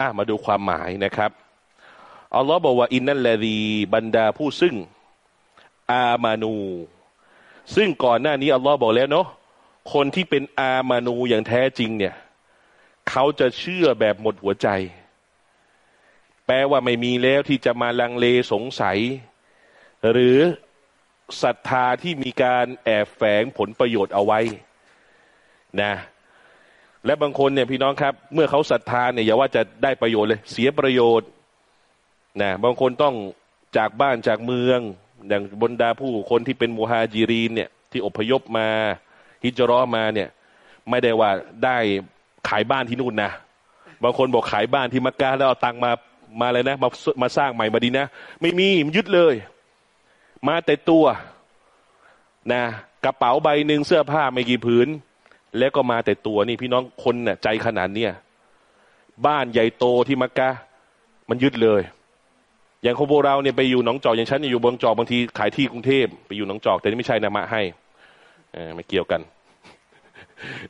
อะมาดูความหมายนะครับอัลลอฮ์บอกว่าอินนัลลดีบรรดาผู้ซึ่ง อามานู ซึ่งก่อนหน้านี้อัลลอฮ์บอกแล้วเนาะคนที่เป็นอามานูอย่างแท้จริงเนี่ยเขาจะเชื่อแบบหมดหัวใจ แปลว่าไม่มีแล้วที่จะมาลังเลสงสัย หรือศรัทธาที่มีการแอบแฝงผลประโยชน์เอาไว้ นะ และบางคนเนี่ยพี่น้องครับ เมื่อเขาศรัทธาเนี่ยอย่าว่าจะได้ประโยชน์เลย เสียประโยชน์นะบางคนต้องจากบ้านจากเมือง อย่างบรรดาผู้คนที่เป็นมูฮาจิรีนเนี่ย ที่อพยพมาฮิจรอมาเนี่ย ไม่ได้ว่าได้ขายบ้านที่นู่นนะบางคนบอกขายบ้านที่มักกะแล้วเอาตังมามาเลยนะมามาสร้างใหม่มาดีนะ ไม่มีมันยึดเลย มาแต่ตัวนะกระเป๋าใบหนึ่งเสื้อผ้าไม่กี่ผืน แล้วก็มาแต่ตัวนี่พี่น้องคนน่ะใจขนาดเนี้ยบ้านใหญ่โตที่มักกะ มันยึดเลย อย่างของพวกเราเนี่ยไปอยู่หนองจอกอย่างฉันอยู่บางจอกบางทีขายที่กรุงเทพไปอยู่หนองจอกแต่นี่ไม่ใช่นะมะให้เออไม่เกี่ยวกัน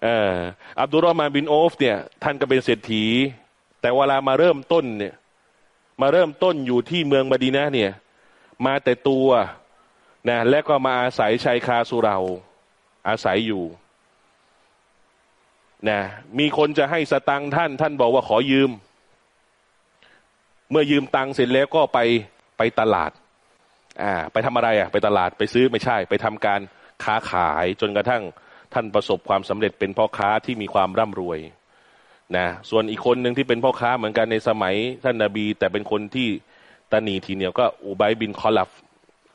เอออับดุลรอมานบินโอฟ เนี่ย ท่านก็เป็นเศรษฐี แต่เวลามาเริ่มต้นเนี่ย มาเริ่มต้นอยู่ที่เมืองมดีนะเนี่ย มาแต่ตัวนะและก็มาอาศัยชายคาสุเรา อาศัยอยู่ นะมีคนจะให้สตังค์ท่าน ท่านบอกว่าขอยืม เมื่อยืมตังค์เสร็จแล้วก็ไปไปตลาด อ่า ไปทำอะไรอะ ไปตลาดไปซื้อไม่ใช่ ไปทำการค้าขายจนกระทั่งท่านประสบความสำเร็จเป็นพ่อค้าที่มีความร่ำรวยนะส่วนอีกคนหนึ่งที่เป็นพ่อค้าเหมือนกันในสมัยท่านนาบี แต่เป็นคนที่ตนีทีเหนียวก็อุบัยบินคอลัฟ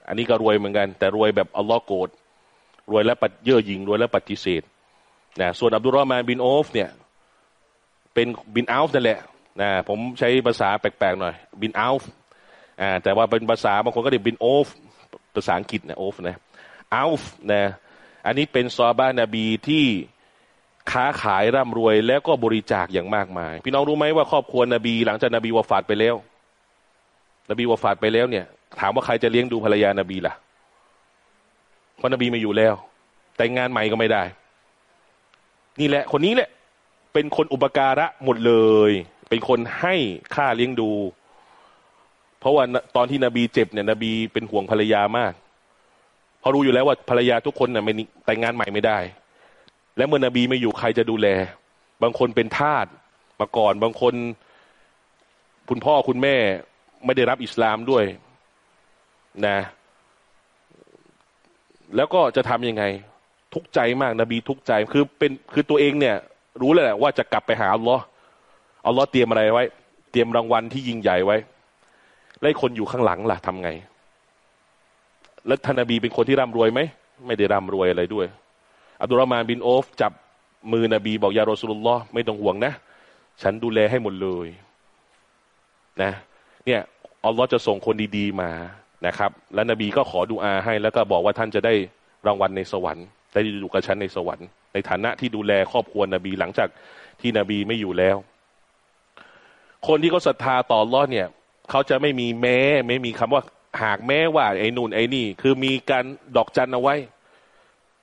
อันนี้ก็รวยเหมือนกัน แต่รวยแบบอัลลอฮ์โกรธรวยแล้วเย่อหยิ่งรวยแล้วปฏิเสธ นะส่วนอับดุลรอมานบินโอฟเนี่ยเป็นบินอัลฟนั่นแหละนะผมใช้ภาษาแปลกๆหน่อยบินอัลฟอ่าแต่ว่าเป็นภาษาบางคนก็เรียกบินโอฟภาษาอังกฤษนะโอฟนะอัลฟนะอันนี้เป็นซอฮาบะฮ์นบีที่ค้าขายร่ำรวยแล้วก็บริจาคอย่างมากมาย พี่น้องรู้ไหมว่าครอบครัวนบี หลังจากนบีวาฟาตไปแล้ว นบีวาฟาตไปแล้วเนี่ย ถามว่าใครจะเลี้ยงดูภรรยานบีล่ะเพราะนบีไม่อยู่แล้ว แต่งงานใหม่ก็ไม่ได้ นี่แหละ คนนี้แหละ เป็นคนอุปการะหมดเลย เป็นคนให้ค่าเลี้ยงดู เพราะว่าตอนที่นบีเจ็บเนี่ย นบีเป็นห่วงภรรยามากเพราะรู้อยู่แล้วว่าภรรยาทุกคนน่ะไม่แต่งงานใหม่ไม่ได้ และเมื่อนบีไม่อยู่ใครจะดูแล บางคนเป็นทาสมาก่อน บางคน คุณพ่อคุณแม่ไม่ได้รับอิสลามด้วยนะ แล้วก็จะทำยังไง ทุกใจมากนบีทุกใจคือเป็นคือตัวเองเนี่ย รู้เลยแหละว่าจะกลับไปหาอัลลอฮ์อัลลอฮ์เตรียมอะไรไว้ เตรียมรางวัลที่ยิ่งใหญ่ไว้แล้วคนอยู่ข้างหลังล่ะทำไง แล้วท่านนบีเป็นคนที่ร่ำรวยไหมไม่ได้ร่ำรวยอะไรด้วย อับดุลรามานบินโอฟ จับมือนบีบอกยาโรสุลลอฮ์ไม่ต้องห่วงนะ ฉันดูแลให้หมดเลยนะ เนี่ยอัลลอฮ์จะส่งคนดี ๆ มานะครับ และนบีก็ขอดูอาให้ แล้วก็บอกว่าท่านจะได้รางวัลในสวรรค์ ได้ดูกับฉันในสวรรค์ ในฐานะที่ดูแลครอบครัวนบีหลังจากที่นบีไม่อยู่แล้ว คนที่เขาศรัทธาต่อลอดเนี่ย เขาจะไม่มีแม้ ไม่มีคำว่าหากแม้ว่าไอ้นู่นไอ้นี่ คือมีการดอกจันเอาไว้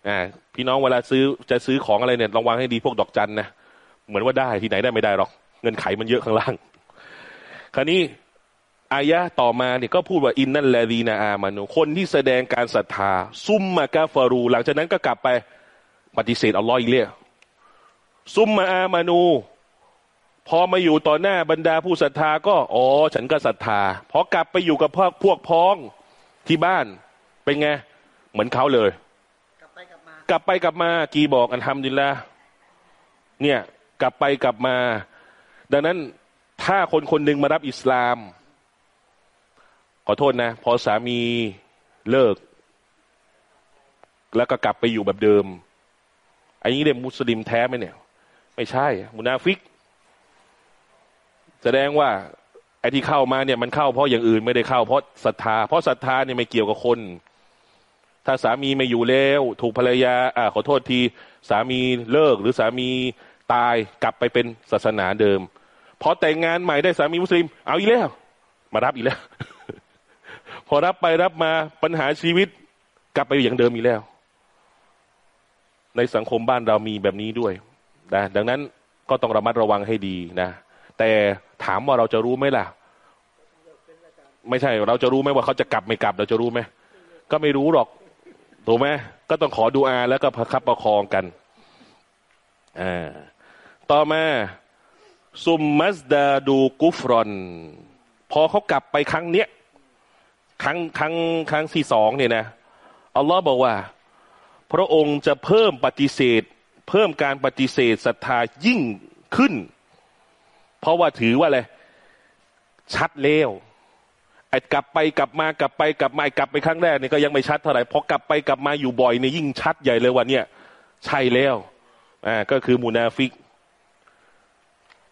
อ่าพี่น้องเวลาซื้อจะซื้อของอะไรเนี่ยระวังให้ดีพวกดอกจันนะเหมือนว่าได้ที่ไหนได้ไม่ได้หรอก เงินไขมันเยอะข้างล่าง คราวนี้ อายะต่อมาเนี่ยก็พูดว่าอินนั่นแลดีนาอามานุคนที่แสดงการศรัทธา ซุมมากาฟารู หลังจากนั้นก็กลับไปปฏิเสธอัลลอฮ์อีกเรียซุมมาอามานู พอมาอยู่ต่อหน้าบรรดาผู้ศรัทธาก็อ๋อฉันก็ศรัทธาพอกลับไปอยู่กับพวกพวกพ้องที่บ้านเป็นไง เหมือนเขาเลย กลับไปกลับมากลับไปกลับมากีบอกอันทำดินละเนี่ย กลับไปกลับมา ดังนั้นถ้าคนคนหนึ่งมารับอิสลาม ขอโทษนะ พอสามีเลิก แล้วก็กลับไปอยู่แบบเดิม อันนี้เรียกมุสลิมแท้ไหมเนี่ย ไม่ใช่ มุนาฟิก แสดงว่าไอ้ที่เข้ามาเนี่ยมันเข้าเพราะอย่างอื่นไม่ได้เข้าเพราะศรัทธา เพราะศรัทธาเนี่ยไม่เกี่ยวกับคน ถ้าสามีไม่อยู่แล้ว ถูกภรรยาอ่าขอโทษที สามีเลิกหรือสามีตายกลับไปเป็นศาสนาเดิมพอแต่งงานใหม่ได้สามีมุสลิม เอาอีกแล้ว มารับอีกแล้ว พอรับไปรับมาปัญหาชีวิตกลับไปอย่างเดิมอีกแล้ว ในสังคมบ้านเรามีแบบนี้ด้วยนะดังนั้นก็ต้องระมัดระวังให้ดีนะแต่ถามว่าเราจะรู้ไหมล่ะ ไม่ใช่ เราจะรู้ไหมว่าเขาจะกลับไม่กลับ เราจะรู้ไหมก็ไม่รู้หรอกถูกไหมก็ต้องขอดูอาแล้วก็ประคับประคองกันอ่าต่อมาซุมมัสดาดูกุฟรอน พอเขากลับไปครั้งเนี้ย ครั้งครั้งครั้งที่สองเนี่ยนะอัลลอฮ์บอกว่า พระองค์จะเพิ่มปฏิเสธ เพิ่มการปฏิเสธศรัทธายิ่งขึ้น เพราะว่าถือว่าอะไรชัดแล้วไอ้กลับไปกลับมากลับไปกลับมากลับไปครั้งแรกนี่ก็ยังไม่ชัดเท่าไหร่พอกลับไปกลับมาอยู่บ่อยเนี่ยยิ่งชัดใหญ่เลยว่าเนี่ย ใช่แล้วอ่าก็คือมูนาฟิก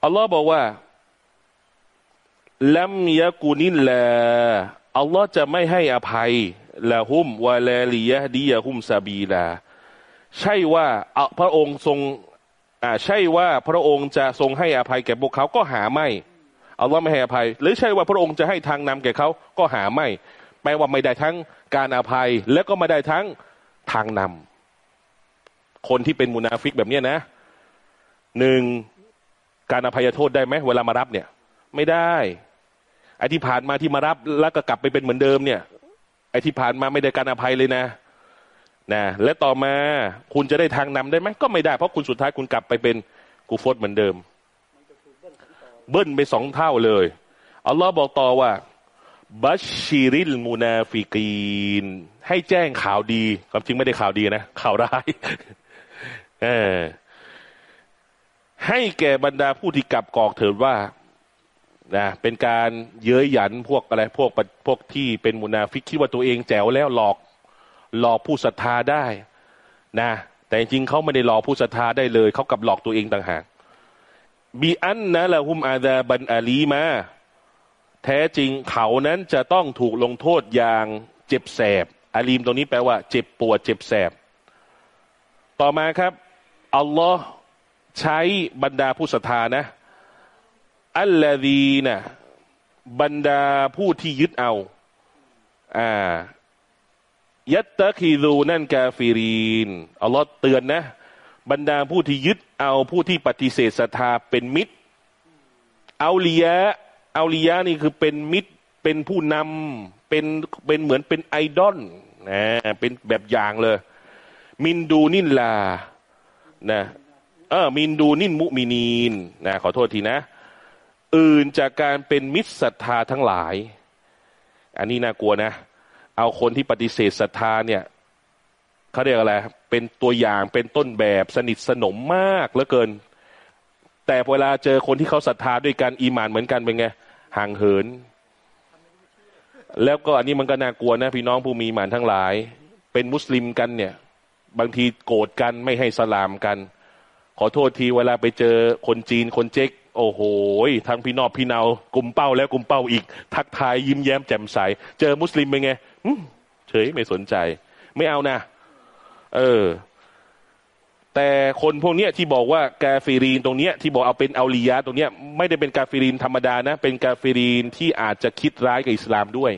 อัลลอฮ์บอกว่าลัมยะกูนินละ อัลลอฮ์จะไม่ให้อภัยละหุมวะลาลียะดียะหุมซาบีลา ใช่ว่าพระองค์ทรงใช่ว่าพระองค์จะทรงให้อภัยแก่พวกเขาก็หาไม่อัลลอฮ์ไม่ให้อภัย หรือใช่ว่าพระองค์จะให้ทางนำแก่เขาก็หาไม่แปลว่าไม่ได้ทั้งการอภัย และก็ไม่ได้ทั้งทางนำคนที่เป็นมุนาฟิกแบบนี้นะหนึ่งการอภัยโทษได้ไหมเวลามารับเนี่ย ไม่ได้ ไอ้ที่ผ่านมาที่มารับแล้วก็กลับไปเป็นเหมือนเดิมเนี่ย ไอ้ที่ผ่านมาไม่ได้การอภัยเลยนะนะและต่อมาคุณจะได้ทางนำได้ไหมก็ไม่ได้เพราะคุณสุดท้ายคุณกลับไปเป็นกูฟตเหมือนเดิม เบิ้ลไปสองเท่าเลยอัลลอฮ์บอกต่อว่าบัชชีริลมูนาฟิกีน ให้แจ้งข่าวดีความจริงไม่ได้ข่าวดีนะ ข่าวร้ายเออให้แก่บรรดาผู้ที่กลับกอกเถิดว่า นะเป็นการเย้ยหยันพวกอะไรพวกพวกที่เป็นมุนาฟิกคิดว่าตัวเองแจ๋วแล้วหลอกหลอกผู้ศรัทธาได้นะแต่จริงเขาไม่ได้หลอกผู้ศรัทธาได้เลยเขากับหลอกตัวเองต่างหากบีอันนะละหุมอาดาบันอาลีมาแท้จริงเขานั้นจะต้องถูกลงโทษอย่างเจ็บแสบอาลีมตรงนี้แปลว่า เจ็บปวดเจ็บแสบ ต่อมาครับอัลลอฮ์ใช้บรรดาผู้ศรัทธานะ อัลลอฮีนะบรรดาผู้ที่ยึดเอา อ่า ยัตตะคีดูนั่นกาฟิรีนอัลลอฮ์เตือนนะ บรรดาผู้ที่ยึดเอาผู้ที่ปฏิเสธศรัทธาเป็นมิตรเอาลียะเอาลียะนี่คือเป็นมิตรเป็นผู้นำเป็นเป็นเหมือนเป็นไอดอลนะเป็นแบบอย่างเลย มินดูนินลานะเออมินดูนินมุมินีนนะขอโทษทีนะ อื่นจากการเป็นมิตรศรัทธาทั้งหลาย อันนี้น่ากลัวนะ เอาคนที่ปฏิเสธศรัทธาเนี่ยเขาเรียกอะไร เป็นตัวอย่างเป็นต้นแบบสนิทสนมมากเหลือเกิน แต่เวลาเจอคนที่เขาศรัทธาด้วยกันอีมานเหมือนกันเป็นไงห่างเหิน แล้วก็อันนี้มันก็น่ากลัวนะพี่น้องผู้มีหมานทั้งหลาย เป็นมุสลิมกันเนี่ย บางทีโกรธกันไม่ให้สลามกัน ขอโทษทีเวลาไปเจอคนจีนคนเจ๊ก โอ้โหทั้งพี่นอบพี่เนากลุ่มเป้าแล้วกลุ่มเป้าอีก ทักทายยิ้มแย้มแจ่มใส เจอมุสลิมเป็นไงเฉยไม่สนใจ ไม่เอานะ เออ แต่คนพวกเนี้ยที่บอกว่าكافرين ตรงเนี้ยที่บอกเอาเป็น أولياء ตรงเนี้ย ไม่ได้เป็นكافرين ธรรมดานะ เป็นكافرين ที่อาจจะคิดร้ายกับอิสลามด้วย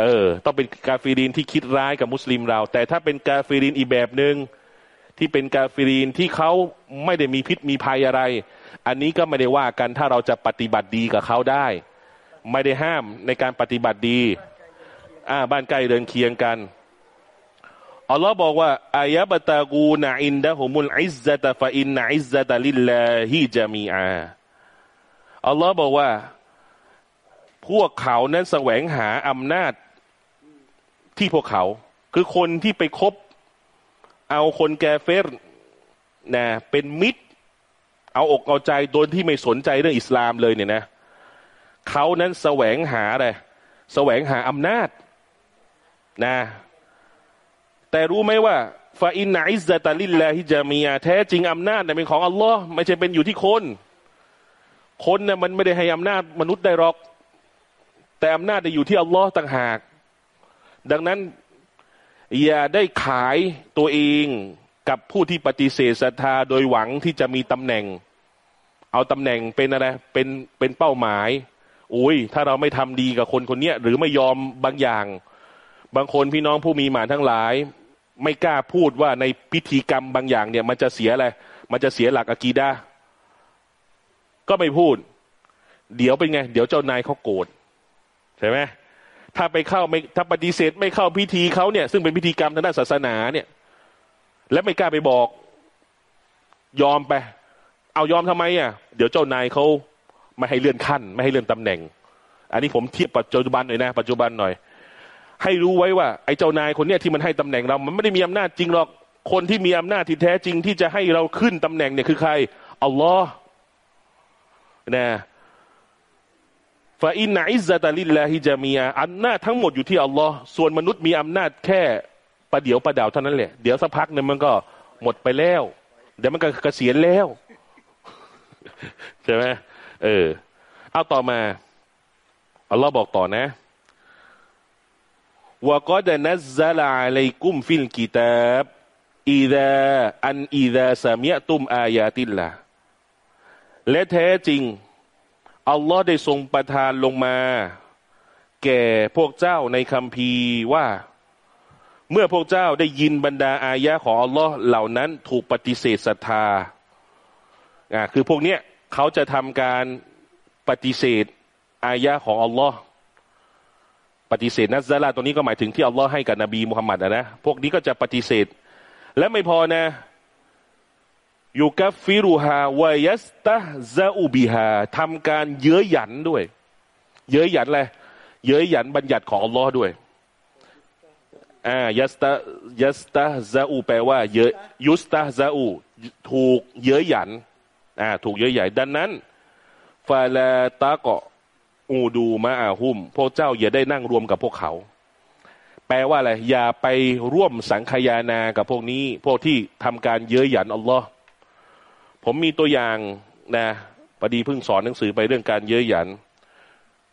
เออ ต้องเป็นكافرين ที่คิดร้ายกับมุสลิมเรา แต่ถ้าเป็นกาฟิรีนอีกแบบหนึง่ง ที่เป็นكافرين ที่เขาไม่ได้มีพิษมีภัยอะไร อันนี้ก็ไม่ได้ว่ากันถ้าเราจะปฏิบัติดีกับเขาได้ ไม่ได้ห้ามในการปฏิบัติดีอ่าบ้านใกล้เรือนเคียงกันอัลลอฮ์บอกว่าأيبتغون عندهم العزة فإن العزة لله جميعا อัลลอฮ์บอกว่า พวกเขานั้นแสวงหาอำนาจที่พวกเขา คือคนที่ไปคบ เอาคนกาเฟรนะเป็นมิตร เอาอกเอาใจโดยที่ไม่สนใจเรื่องอิสลามเลยเนี่ยนะเขานั้นแสวงหาอะไรแสวงหาอำนาจนะแต่รู้ไหมว่าฟาอินอิซะตาลิลลาฮิจามียแท้จริงอำนาจเนี่ยเป็นของอัลลอฮ์ไม่ใช่เป็นอยู่ที่คน คนเนี่ยมันไม่ได้ให้อำนาจมนุษย์ได้หรอก แต่อำนาจจะอยู่ที่อัลลอฮ์ต่างหาก ดังนั้น อย่าได้ขายตัวเองกับผู้ที่ปฏิเสธศรัทธาโดยหวังที่จะมีตำแหน่ง เอาตำแหน่งเป็นอะไรเป็นเป็นเป้าหมายอุ้ยถ้าเราไม่ทำดีกับคนคนนี้หรือไม่ยอมบางอย่าง บางคนพี่น้องผู้มีหมานทั้งหลาย ไม่กล้าพูดว่าในพิธีกรรมบางอย่างเนี่ย มันจะเสียอะไรมันจะเสียหลักอะกีดาก็ไม่พูด เดี๋ยวเป็นไง เดี๋ยวเจ้านายเขาโกรธใช่ไหม ถ้าไปเข้าไม่ถ้าปฏิเสธไม่เข้าพิธีเขาเนี่ย ซึ่งเป็นพิธีกรรมทางด้านศาสนาเนี่ย และไม่กล้าไปบอก ยอมไป เอายอมทำไมอะ เดี๋ยวเจ้านายเขาไม่ให้เลื่อนขั้น ไม่ให้เลื่อนตำแหน่ง อันนี้ผมเทียบปัจจุบันหน่อยนะปัจจุบันหน่อย ให้รู้ไว้ว่าไอ้เจ้านายคนเนี้ยที่มันให้ตำแหน่งเรา มันไม่ได้มีอำนาจจริงหรอกคนที่มีอำนาจที่แท้จริงที่จะให้เราขึ้นตำแหน่งเนี่ยคือใครอัลลอฮ์นะ ฟาอินอิซะตาลิลลาฮิจามียอำนาจทั้งหมดอยู่ที่อัลลอฮ์ส่วนมนุษย์มีอำนาจแค่ประเดี๋ยวประดาวเท่านั้นแหละ เดี๋ยวสักพักเนี่ยมันก็หมดไปแล้ว เดี๋ยวมันก็เกษียณแล้ว ใช่ไหมเออ เอาต่อมา อัลลอฮ์บอกต่อนะوقد نزل عليكم في الكتاب إذا أن إذا سمعتم آيات الله และแท้จริง อัลลอฮ์ได้ทรงประทานลงมา แก่พวกเจ้าในคัมภีว่า เมื่อพวกเจ้าได้ยินบรรดาอายะของอัลลอฮ์เหล่านั้นถูกปฏิเสธศรัทธาอ่าคือพวกเนี้ยเขาจะทำการปฏิเสธอายะของอัลลอฮ์ปฏิเสธนัซาลาตัวนี้ก็หมายถึงที่อัลลอฮ์ให้กับนบีมุฮัมมัดนะพวกนี้ก็จะปฏิเสธ และไม่พอนะ ยูกัฟฟิรูฮาวายัสตาซาอูบิฮาทำการเย้ยหยันด้วย เย้ยหยันอะไรเย้ยหยันบัญญัติของอัลลอฮ์ด้วยอ่ายัสตายัสตาซาอูแปลว่าเยยุสตาซาอูถูกเย้ยหยันอ่าถูกเย้ยหยันดังนั้นฟาลาตาเกาะอูดูมาอาหุมพวกเจ้าอย่าได้นั่งรวมกับพวกเขา แปลว่าอะไรอย่าไปร่วมสังคายานากับพวกนี้ พวกที่ทำการเย้ยหยันอัลลอฮ์ ผมมีตัวอย่างนะพอดีเพิ่งสอนหนังสือไปเรื่องการเย้ยหยัน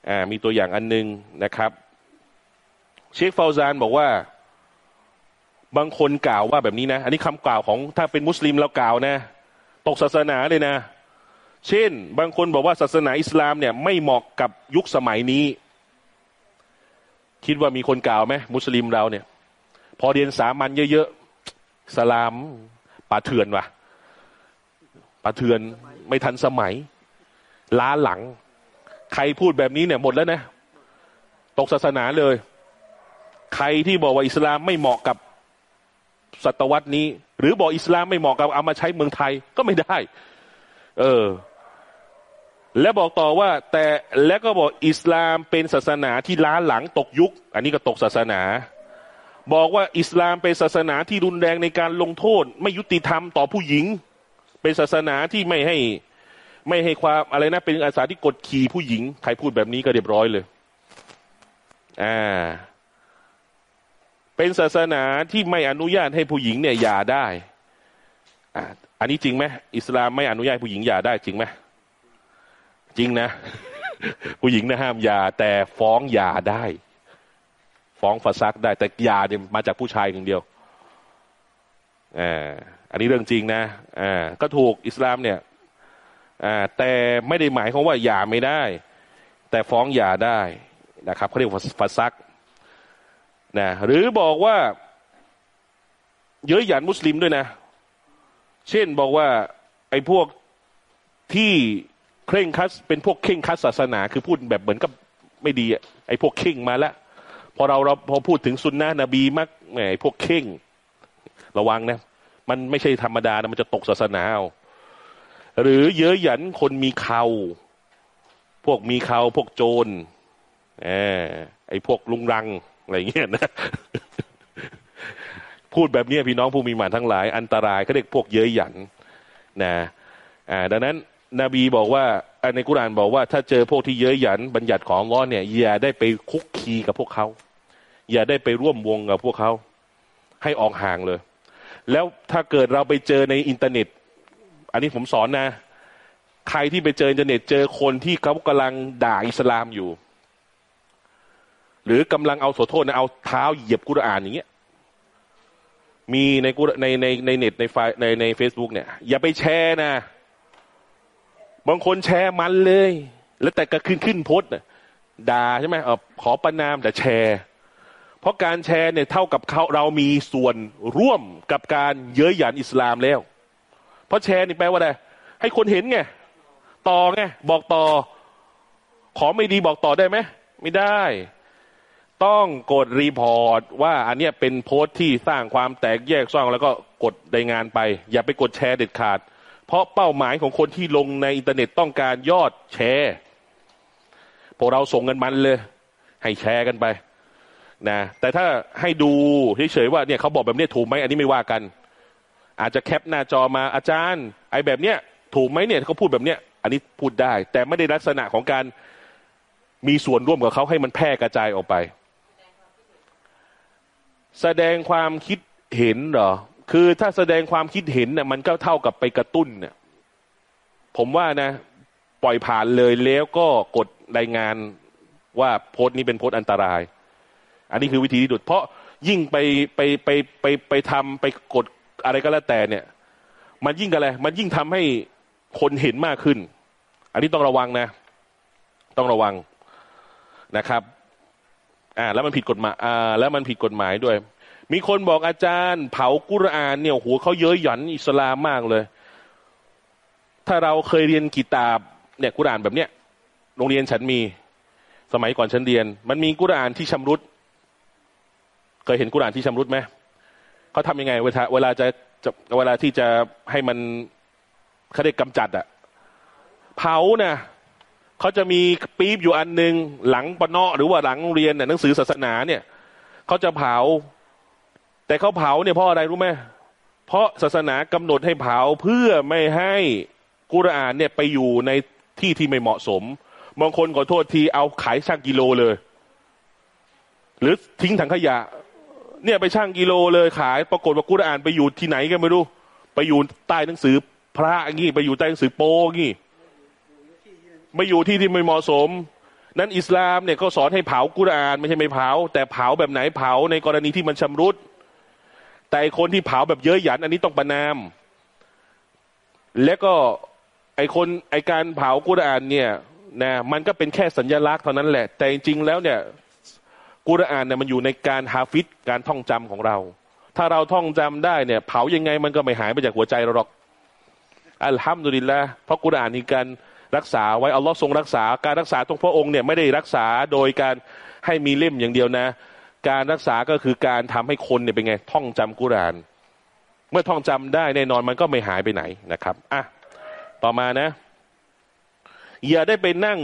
อ่ามีตัวอย่างอันนึงนะครับ เชคฟาวซานบอกว่าบางคนกล่าวว่าแบบนี้นะ อันนี้คำกล่าวของถ้าเป็นมุสลิมเรากล่าวนะ ตกศาสนาเลยนะ เช่น บางคนบอกว่าศาสนาอิสลามเนี่ยไม่เหมาะกับยุคสมัยนี้ คิดว่ามีคนกล่าวไหมมุสลิมเราเนี่ย พอเรียนสามัญเยอะๆสลามป่าเถื่อนวะ ป่าเถื่อนไม่ทันสมัย ล้าหลัง ใครพูดแบบนี้เนี่ยหมดแล้วนะ ตกศาสนาเลย ใครที่บอกว่าอิสลามไม่เหมาะกับศตวรรษนี้ หรือบอกอิสลามไม่เหมาะกับเอามาใช้เมืองไทยก็ไม่ได้ เออ และบอกต่อว่า แต่และก็บอกอิสลามเป็นศาสนาที่ล้าหลังตกยุค อันนี้ก็ตกศาสนา บอกว่าอิสลามเป็นศาสนาที่รุนแรงในการลงโทษ ไม่ยุติธรรมต่อผู้หญิง เป็นศาสนาที่ไม่ให้ไม่ให้ความอะไรนะเป็นอาสาที่กดขี่ผู้หญิงใครพูดแบบนี้ก็เรียบร้อยเลยอ่าเป็นศาสนาที่ไม่อนุญาตให้ผู้หญิงเนี่ยหย่าได้อ่าอันนี้จริงไหมอิสลามไม่อนุญาตผู้หญิงหย่าได้จริงไหมจริงนะ ผู้หญิงนะห้ามหย่าแต่ฟ้องหย่าได้ ฟ้องฝาซักได้ แต่หย่าเนี่ยมาจากผู้ชายอย่างเดียว อ่าอันนี้เรื่องจริงนะอ่าก็ถูกอิสลามเนี่ยอ่าแต่ไม่ได้หมายความว่าหย่าไม่ได้ แต่ฟ้องหย่าได้นะครับเขาเรียกว่าฝาซักนะหรือบอกว่าเย้ยหยันมุสลิมด้วยนะ เช่นบอกว่าไอ้พวกที่เคร่งคัดเป็นพวกเข่งคัดศาสนา คือพูดแบบเหมือนกับไม่ดีอะไอ้พวกเข่งมาแล้วพอเราเราพอพูดถึงสุนนะนบีมักแหมไอ้พวกเข่ง ระวังนะ มันไม่ใช่ธรรมดานะมันจะตกศาสนาเอาหรือเย้ยหยันคนมีเขาพวกมีเขาพวกโจรอไอ้พวกลุงรังอะไรเงี้ยนะพูดแบบนี้พี่น้องผู้มีหมันทั้งหลาย อันตรายเขาเรียกพวกเย้ยหยันนะอ่าดังนั้นนบีบอกว่าในกุรานบอกว่าถ้าเจอพวกที่เย้ยหยันบัญญัติของอัลลอฮ์เนี่ยอย่าได้ไปคลุกคลีกับพวกเขา อย่าได้ไปร่วมวงกับพวกเขา ให้ออกห่างเลย แล้วถ้าเกิดเราไปเจอในอินเทอร์เน็ต อันนี้ผมสอนนะ ใครที่ไปเจออินเทอร์เน็ต เจอคนที่เขากำลังด่าอิสลามอยู่ หรือกำลังเอาขอโทษนะเอาเท้าเหยียบกุรอานอย่างเงี้ยมีในกุในในในเน็ตในไฟในในเฟซบุ๊กเนี่ย อย่าไปแชร์นะ บางคนแชร์มันเลย แล้วแต่ก็ขึ้นขึ้นโพสต์ด่าใช่ไหมเออขอประณามแต่แชร์ เพราะการแชร์เนี่ยเท่ากับเขาเรามีส่วนร่วมกับการเย้ยหยันอิสลามแล้ว เพราะแชร์นี่แปลว่าอะไรให้คนเห็นไงต่อไงบอกต่อ ของไม่ดีบอกต่อได้ไหมไม่ได้ ต้องกด report ว่าอันเนี้ยเป็นโพสต์ที่สร้างความแตกแยกซ่องแล้วก็กดรายงานไป อย่าไปกดแชร์เด็ดขาด เพราะเป้าหมายของคนที่ลงในอินเทอร์เน็ตต้องการยอดแชร์พวกเราส่งกันมันเลย ให้แชร์กันไป นะแต่ถ้าให้ดูเฉยๆว่าเนี่ยเขาบอกแบบนี้ถูกไหมอันนี้ไม่ว่ากัน อาจจะ cap หน้าจอมาอาจารย์ ไอ้แบบเนี้ยถูกไหมเนี่ยเขาพูดแบบเนี้ยอันนี้พูดได้ แต่ไม่ได้ลักษณะของการมีส่วนร่วมกับเขาให้มันแพร่กระจายออกไป แสดงความคิดเห็นเหรอคือถ้าแสดงความคิดเห็นเนี่ยมันก็เท่ากับไปกระตุ้นเนี่ยผมว่านะ ปล่อยผ่านเลยแล้วก็กดรายงานว่าโพสต์นี้เป็นโพสต์อันตราย อันนี้คือวิธีที่ดุด เพราะยิ่งไปไปไปไปไปทำไปกดอะไรก็แล้วแต่เนี่ย มันยิ่งอะไรมันยิ่งทำให้คนเห็นมากขึ้น อันนี้ต้องระวังนะ ต้องระวังนะครับ อ่า แล้วมันผิดกฎหมายอ่าแล้วมันผิดกฎหมายด้วย มีคนบอกอาจารย์ เผากุรอานเนี่ยโหเขาเย้ยหยันอิสลามมากเลย ถ้าเราเคยเรียนกีตาบเนี่ยกุรอานแบบเนี้ยโรงเรียนฉันมี สมัยก่อนฉันเรียน มันมีกุรอานที่ชำรุด เคยเห็นกุรานที่ชำรุดไหมเขาทำยังไงเวลาเวลาจะจะเวลาที่จะให้มันเขาได้กำจัดอะเผานะเขาจะมีปี๊บอยู่อันหนึ่งหลังปนอหรือว่าหลังเรียนเนี่ยหนังสือศาสนาเนี่ยเขาจะเผา แต่เขาเผาเนี่ยเพราะอะไรรู้ไหมเพราะศาสนากำหนดให้เผาเพื่อไม่ให้กุรอานเนี่ยไปอยู่ในที่ที่ไม่เหมาะสมบางคนขอโทษทีเอาขายช่างกิโลเลย หรือทิ้งถังขยะ เนี่ยไปช่างกิโลเลยขาย ปรากฏว่ากุรอานไปอยู่ที่ไหนกันไม่รู้ ไปอยู่ใต้หนังสือพระงี้ไปอยู่ใต้หนังสือโป้งี้ไม่อยู่ที่ที่ไม่เหมาะสม นั้นอิสลามเนี่ยก็สอนให้เผากุรอานไม่ใช่ไม่เผา แต่เผาแบบไหนเผาในกรณีที่มันชำรุด แต่คนที่เผาแบบเยอะหยันอันนี้ต้องประนาม และก็ไอคนไอการเผากุรอานเนี่ยนะมันก็เป็นแค่สัญญลักษณ์เท่านั้นแหละ แต่จริงๆแล้วเนี่ย กุรอานเนี่ยมันอยู่ในการฮาฟิดการท่องจำของเรา ถ้าเราท่องจำได้เนี่ย เผายังไงมันก็ไม่หายไปจากหัวใจเราหรอกอัลฮัมดุลิลละเพราะกุรอานมีการรักษาไว้อัลลอฮ์ทรงรักษาการรักษาตรงพระองค์เนี่ยไม่ได้รักษาโดยการให้มีเล่มอย่างเดียวนะ การรักษาก็คือการทำให้คนเนี่ยเป็นไง ท่องจำกุรอาน เมื่อท่องจำได้แน่นอนมันก็ไม่หายไปไหนนะครับอะต่อมานะ อย่าได้ไปนั่ง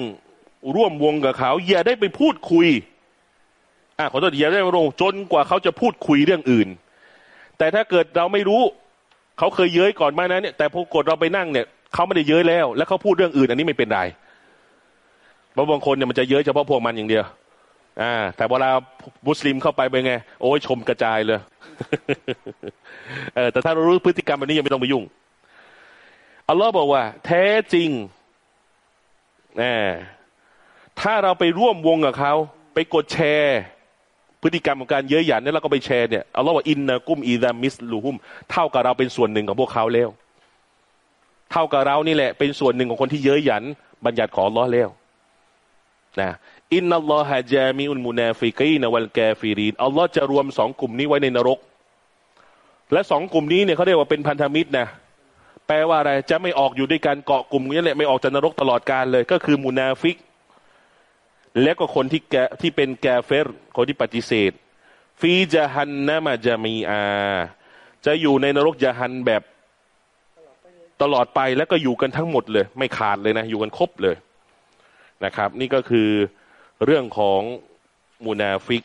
ร่วมวงกับเขา อย่าได้ไปพูดคุย ขอโทษอย่าได้มาลงจนกว่าเขาจะพูดคุยเรื่องอื่น แต่ถ้าเกิดเราไม่รู้ เขาเคยเย้ยก่อนมานะเนี่ยแต่พอกดเราไปนั่งเนี่ยเขาไม่ได้เย้ยแล้ว แล้วเขาพูดเรื่องอื่น อันนี้ไม่เป็นไรเพราะบางคนเนี่ยมันจะเย้ยเฉพาะพวกมันอย่างเดียว อ่า แต่เวลามุสลิมเข้าไปเป็นไง โอ้ยชมกระจายเลยเออแต่ถ้าเรารู้พฤติกรรมแบบนี้ยังไม่ต้องไปยุ่งอัลลอฮ์บอกว่า แท้จริงนะถ้าเราไปร่วมวงกับเขา ไปกดแชร์ พฤติกรรมของการเย้ยหยันเนี่ยเราก็ไปแชร์เนี่ยเอาล่าว่าอินนะกุมอีดามิสลูฮุมเท่ากับเราเป็นส่วนหนึ่งของพวกเขาแล้ว เท่ากับเรานี่แหละ เป็นส่วนหนึ่งของคนที่เย้ยหยัน บัญญัติของอัลลอฮ์แล้วนะإن الله جامع المنافقين والكافرين อัลลอฮ์จะรวมสองกลุ่มนี้ไว้ในนรก และสองกลุ่มนี้เนี่ยเขาเรียกว่าเป็นพันธมิตรนะแปลว่าอะไรจะไม่ออกอยู่ด้วยกันเกาะกลุ่มนี้แหละไม่ออกจากนรกตลอดกาลเลย ก็คือมูนาฟิก และก็คนที่แกที่เป็นแกเฟรคนที่ปฏิเสธ ฟีจาฮันนะมาจามีอา จะอยู่ในนรกจาฮันแบบตลอดไปแล้วก็อยู่กันทั้งหมดเลย ไม่ขาดเลยนะ อยู่กันครบเลยนะครับ นี่ก็คือเรื่องของมูนาฟิก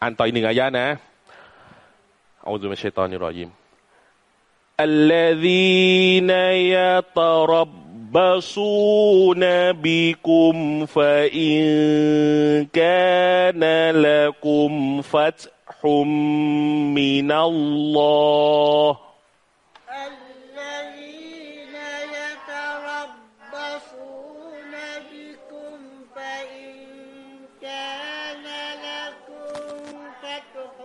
อ่านต่อยหนึ่งอายะนะเอาดูไม่ใช่ตอนนี้รอยิม الذين يتربصون بكم فإن كان لكم فتح من الله الذين يتربصون بكم فإن كان لكم فتح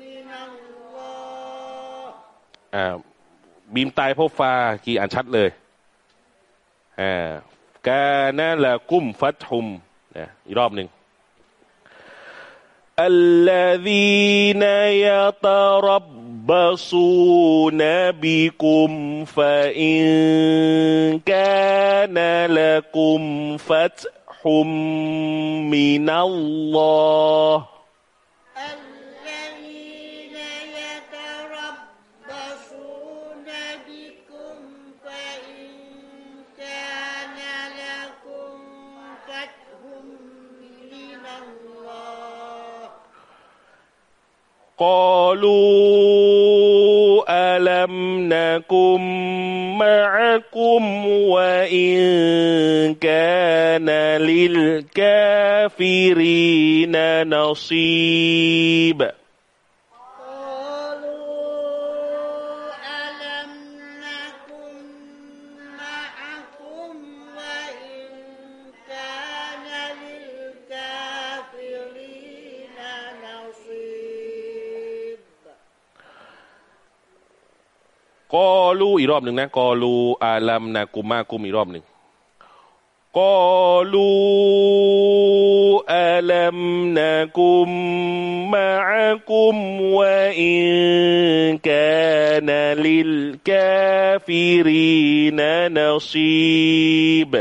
من الله อ่าบีมตายเพราะฟากี่อ่านชัดเลย อ่ากานะละกุมฟัตฮุมนะอีกรอบหนึ่ง الذين يتربصون بكم فإن كان لكم فتح من الله قالوا ألم نكن معكم وإن كان للكافرين نصيب قالوا อีกรอบหนึ่งนะ قالوا ألم نكن معكم อีกรอบหนึ่ง قالوا ألم نكن معكم وإن كان للكافرين نصيب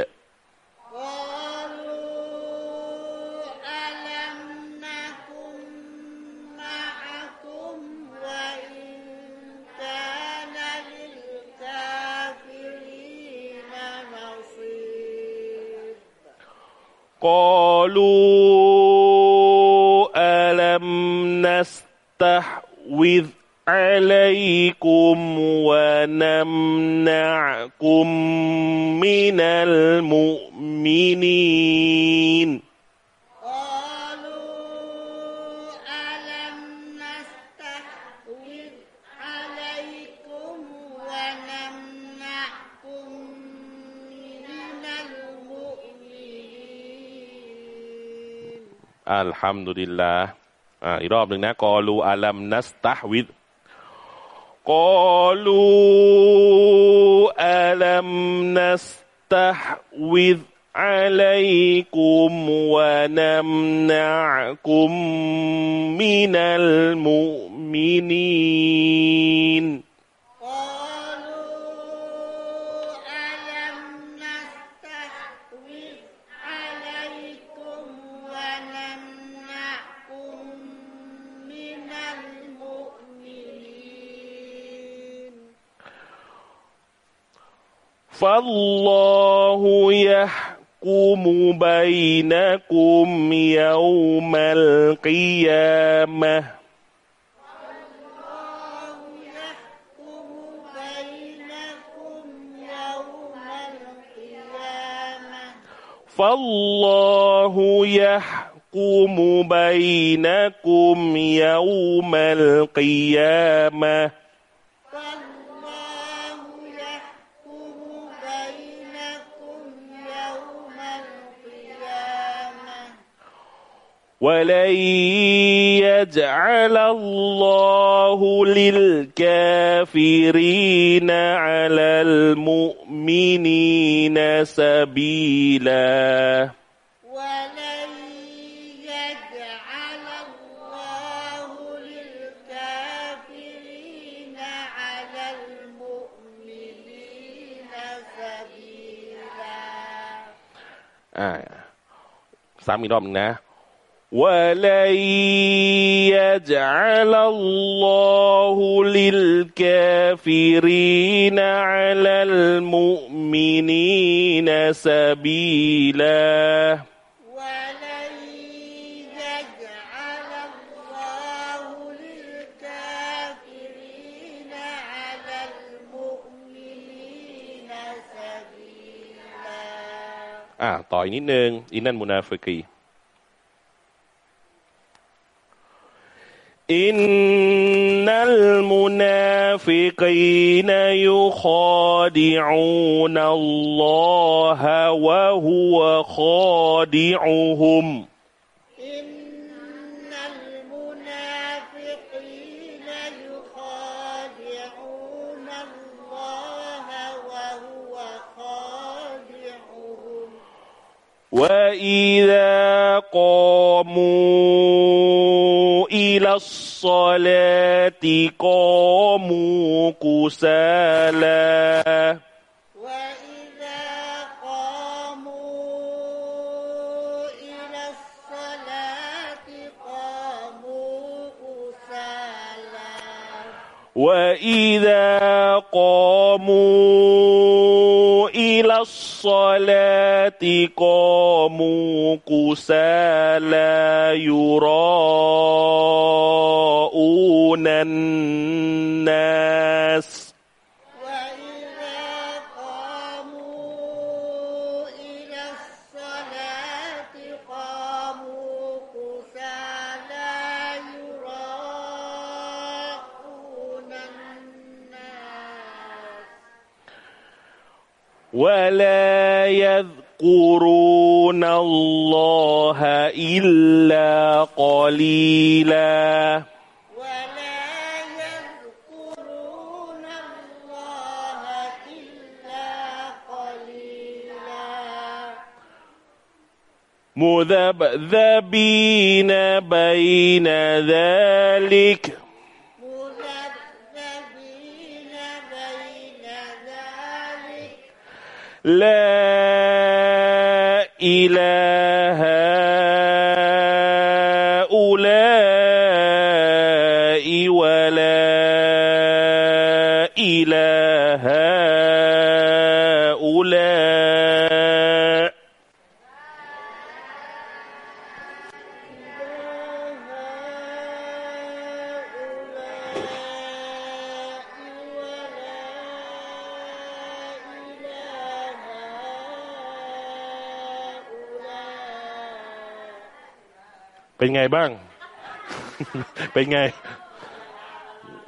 قالوا ألم نستحوذ عليكم ونمنعكم من المؤمنين؟ อัลฮัมดุลิลลาห์อ่าอีกรอบหนึ่งนะกอลูอาลัมนัสตะฮวิดกอลูอาลัมนัสตะฮวิด عليكم ونمنعكم من المؤمنين فالله يحكم بينكم يوم القيامة. فالله يحكم بينكم يوم القيامة. ولن يجعل الله للكافرين على المؤمنين سبيلا ولن يجعل الله للكافرين على المؤمنين سبيلا อ่าซ้ำอีกรอบหนึงนะ ولن يجعل الله للكافرين على المؤمنين سبيلا ولن يجعل الله للكافرين على المؤمنين سبيلا อ่าต่ออีกนิดนึงอินนันมุนาฟิกี إن المنافقين يخادعون الله وهو خادعهم. إن المنافقين يخادعون الله وهو خادعهم. وإذا قاموا إلى الصلاة قاموا كسالى وإذا قاموا إلى الصلاة قاموا كسالى وإذا قاموا إلى الصلاة قاموا كسالى يراءون الناس ولا يذكرون الله إلا قليلا. ولا يذكرون الله إلا قليلا. مذبذبين بين ذلك. Let. บ้าง เป็นไง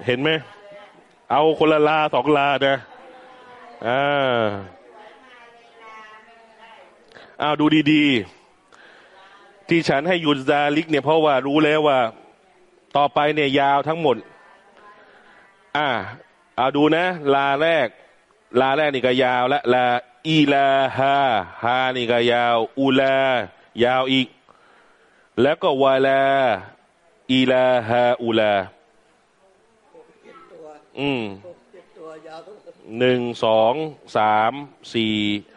เห็นไหม เอาคนละลาสองลานะอ่าอ้าวดูดีๆ ที่ฉันให้หยุดซาลิกเนี่ยเพราะว่ารู้แล้วว่า ต่อไปเนี่ยยาวทั้งหมด อ่าเอาดูนะ ลาแรก ลาแรกนี่ก็ยาวและลาอีลาฮาฮานี่ก็ยาว อูลายาวอีก แล้วก็วาลาอีลาฮาอูลาอืมหนึ่งสองสามสี่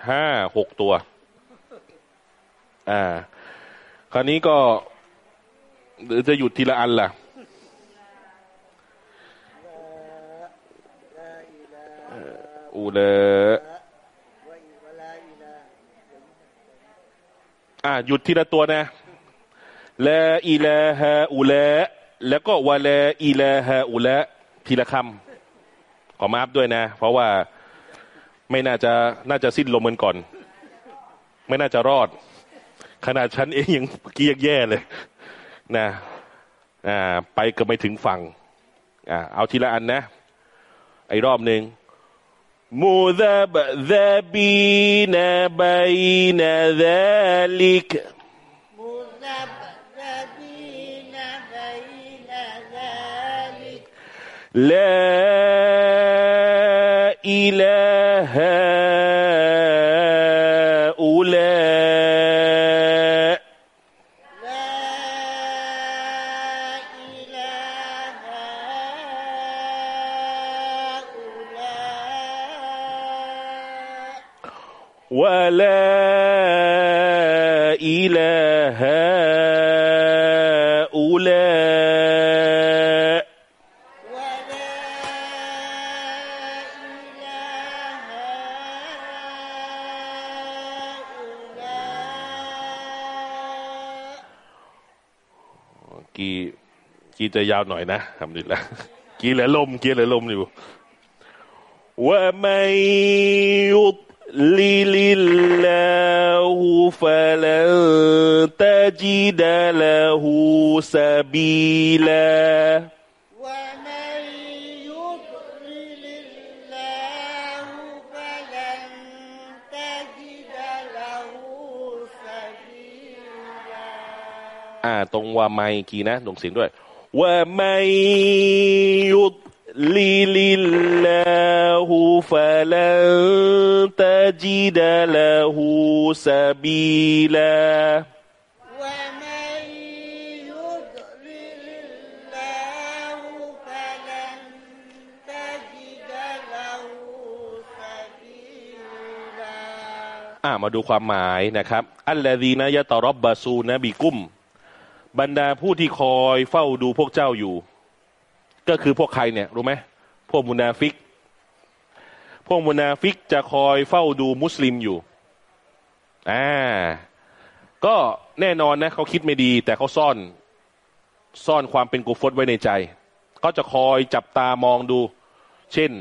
ห้าหกตัว อ่า คราวนี้ก็หรือจะหยุดทีละอันล่ะอูเลอ่าหยุดทีละตัวนะ ลาอิลาฮาอุละแล้วก็วะลาอิลาฮาอุละทีละคำขอมาอัพด้วยนะ เพราะว่าไม่น่าจะน่าจะสิ้นลมกันก่อน ไม่น่าจะรอด ขนาดฉันเองยังเกียกแย่เลย นะอ่าไปก็ไม่ถึงฝั่งอ่าเอาทีละอันนะ ไอ้รอบหนึ่งมูซาบซาบีนาบัยนาซาลิก لا إله هؤلاء กี่กี่จะยาวหน่อยนะทำดีละกี่เหลือลมกี่เหลือลมอยู่ว่าไม่ยุดลิลิลลาหูฟะลันตะจิดะละหูสบีลา อ่า ตรงว่าไมกีนะลงเสียงด้วยว่าไมยุดลิลิลลาหูฟะลันตะจิดะลาหูสบีลาอ่ามาดูความหมายนะครับ อัลลอฮีนะยะตรอบบาซูนะบีกุ้ม บรรดาผู้ที่คอยเฝ้าดูพวกเจ้าอยู่ ก็คือพวกใครเนี่ยรู้ไหมพวกมุนาฟิก พวกมุนาฟิกจะคอยเฝ้าดูมุสลิมอยู่อ่าก็แน่นอนนะเขาคิดไม่ดี แต่เขาซ่อนซ่อนความเป็นกุฟตไว้ในใจ ก็จะคอยจับตามองดู เช่น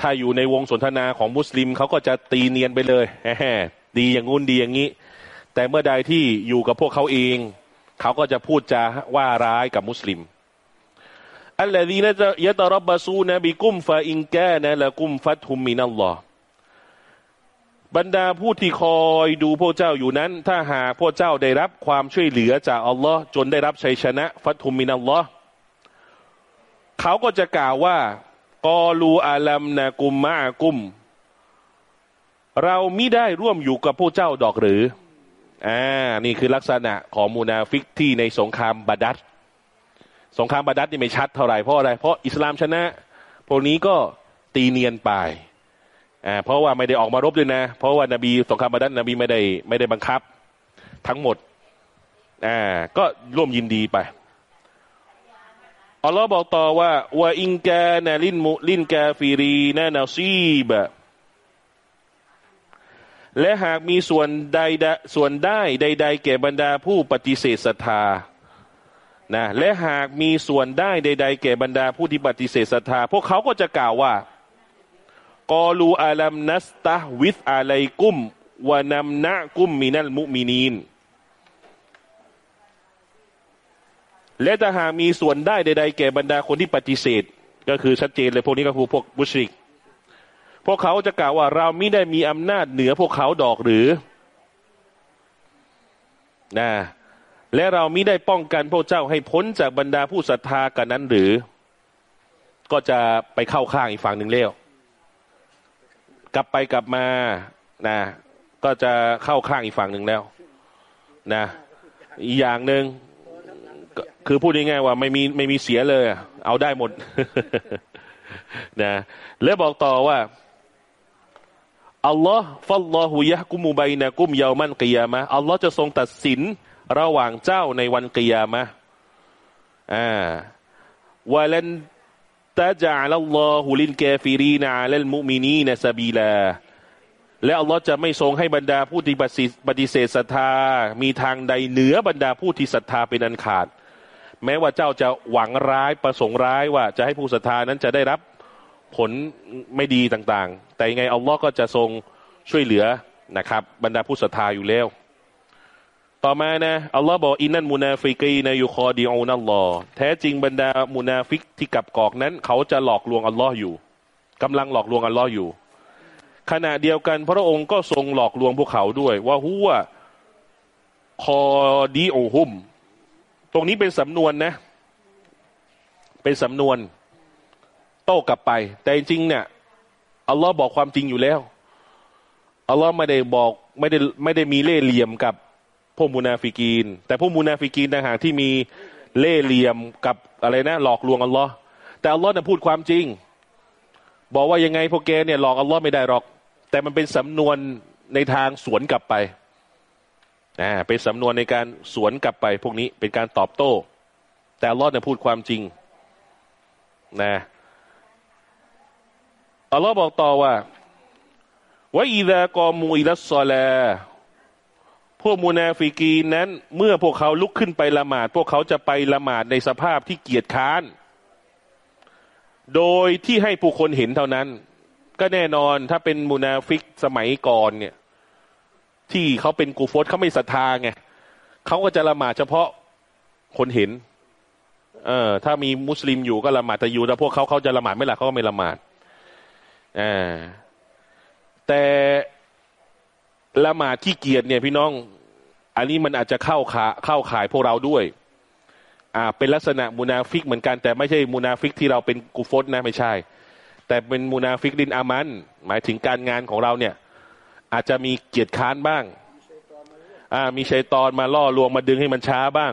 ถ้าอยู่ในวงสนทนาของมุสลิมเขาก็จะตีเนียนไปเลยแหมดีอย่างงู้นดีอย่างนี้ แต่เมื่อใดที่อยู่กับพวกเขาเอง เขาก็จะพูดจาว่าร้ายกับมุสลิมอัลลอฮีนะจะยะตรับบาซูนะบิกุมฟาอิงแกนะละกุมฟัตฮุมมินัลลอฮ์บรรดาผู้ที่คอยดูพวกเจ้าอยู่นั้น ถ้าหากพวกเจ้าได้รับความช่วยเหลือจากอัลลอฮ์จนได้รับชัยชนะ ฟัตฮุมมินัลลอฮ์เขาก็จะกล่าวว่าقالوا ألم نكن معكم เรามิได้ร่วมอยู่กับพวกเจ้าดอกหรือ อ่านี่คือลักษณะของมูนาฟิกที่ในสงครามบาดัรสงครามบาดัรนี่ไม่ชัดเท่าไหร่เพราะอะไร เพราะอิสลามชนะ พวกนี้ก็ตีเนียนไปอ่าเพราะว่าไม่ได้ออกมารบด้วยนะ เพราะว่านาบีสงครามบาดัรนบีไม่ได้ไม่ได้บังคับ ทั้งหมดอ่าก็ร่วมยินดีไปอัลลอฮ์บอกต่อว่าوإن كان للكافرين نصيب และหากมีส่วนใดส่วนได้ใด ๆ แก่บรรดาผู้ปฏิเสธศรัทธานะและหากมีส่วนได้ใด ๆ แก่บรรดาผู้ที่ปฏิเสธศรัทธาพวกเขาก็จะกล่าวว่าقالوا ألم نستحوذ عليكمกุมวานำนะกุมมินัลมุมินีน และถ้าหากมีส่วนได้ใด ๆ แก่บรรดาคนที่ปฏิเสธ ก็คือชัดเจนเลยพวกนี้ก็คือพวกบุชริก พวกเขาจะกล่าวว่าเราไม่ได้มีอำนาจเหนือพวกเขาดอกหรือนะและเราไม่ได้ป้องกันพวกเจ้าให้พ้นจากบรรดาผู้ศรัทธากันนั้นหรือ ก็จะไปเข้าข้างอีกฝั่งหนึ่งเล้วกลับไปกลับมานะก็จะเข้าข้างอีกฝั่งหนึ่งแล้ว นะ อีกอย่างหนึ่งคือพูดง่ายๆว่าไม่มีไม่มีเสียเลย เอาได้หมดนะแล้วบอกต่อว่า อัลลอฮ์ฟัลลอฮุยะกุมุบัยนะกุมเยามันกิยามะอัลลอฮ์จะทรงตัดสินระหว่างเจ้าในวันกิยามะอ่าวะลันตะจัลลอฮุลินกาฟิรีนะอัลลมุมินีนะซาบีลา และอัลลอฮ์จะไม่ทรงให้บรรดาผู้ที่ปฏิเสธศรัทธา มีทางใดเหนือบรรดาผู้ที่ศรัทธาเป็นอันขาด แม้ว่าเจ้าจะหวังร้ายประสงค์ร้ายว่าจะให้ผู้ศรัทธานั้นจะได้รับ ผลไม่ดีต่างๆ แต่ยังไงอัลลอฮ์ก็จะทรงช่วยเหลือนะครับ บรรดาผู้ศรัทธาอยู่แล้ว ต่อมานะอัลลอฮ์บอกإن المنافقين يخادعون اللهแท้จริงบรรดามุนาฟิกที่กลับกลอกนั้น เขาจะหลอกลวงอัลลอฮ์อยู่กำลังหลอกลวงอัลลอฮ์อยู่ ขณะเดียวกันพระองค์ก็ทรงหลอกลวงพวกเขาด้วย وهو خادعهم ตรงนี้เป็นสำนวนนะ เป็นสำนวน โต้กลับไป แต่จริงเนี่ยอัลลอฮ์บอกความจริงอยู่แล้วอัลลอฮ์ไม่ได้บอกไม่ได้ไม่ได้มีเล่ห์เหลี่ยมกับพวกมูนาฟิกีน แต่พวกมูนาฟิกีนต่างหากที่มีเล่ห์เหลี่ยมกับอะไรนะ หลอกลวงอัลลอฮ์แต่อัลลอฮ์น่ะพูดความจริง บอกว่ายังไงพวกแกเนี่ยหลอกอัลลอฮ์ไม่ได้หรอก แต่มันเป็นสำนวนในทางสวนกลับไปนะเป็นสำนวนในการสวนกลับไป พวกนี้เป็นการตอบโต้ แต่อัลลอฮ์เนี่ยพูดความจริงนะ อัลลอฮ์บอกต่อว่าوإذا قاموا إلى الصلاةพวกมูนาฟิกีนนั้น เมื่อพวกเขาลุกขึ้นไปละหมาด พวกเขาจะไปละหมาดในสภาพที่เกียจคร้าน โดยที่ให้ผู้คนเห็นเท่านั้น ก็แน่นอนถ้าเป็นมูนาฟิกสมัยก่อนเนี่ย ที่เขาเป็นกูฟุรเขาไม่ศรัทธาไงเขาก็จะละหมาดเฉพาะคนเห็น เออถ้ามีมุสลิมอยู่ก็ละหมาดแต่อยู่แต่พวกเขาเขาจะละหมาดไม่ละเขาก็ไม่ละหมาด อ่าแต่ละหมาดที่เกียรติเนี่ยพี่น้อง อันนี้มันอาจจะเข้าข่าเข้าข่ายพวกเราด้วย อ่า เป็นลักษณะมูนาฟิกเหมือนกัน แต่ไม่ใช่มูนาฟิกที่เราเป็นกูฟุรนะไม่ใช่ แต่เป็นมูนาฟิกดินอามัน หมายถึงการงานของเราเนี่ย อาจจะมีเกียจคร้านบ้าง อ่า มีชัยตอนมาล่อลวงมาดึงให้มันช้าบ้าง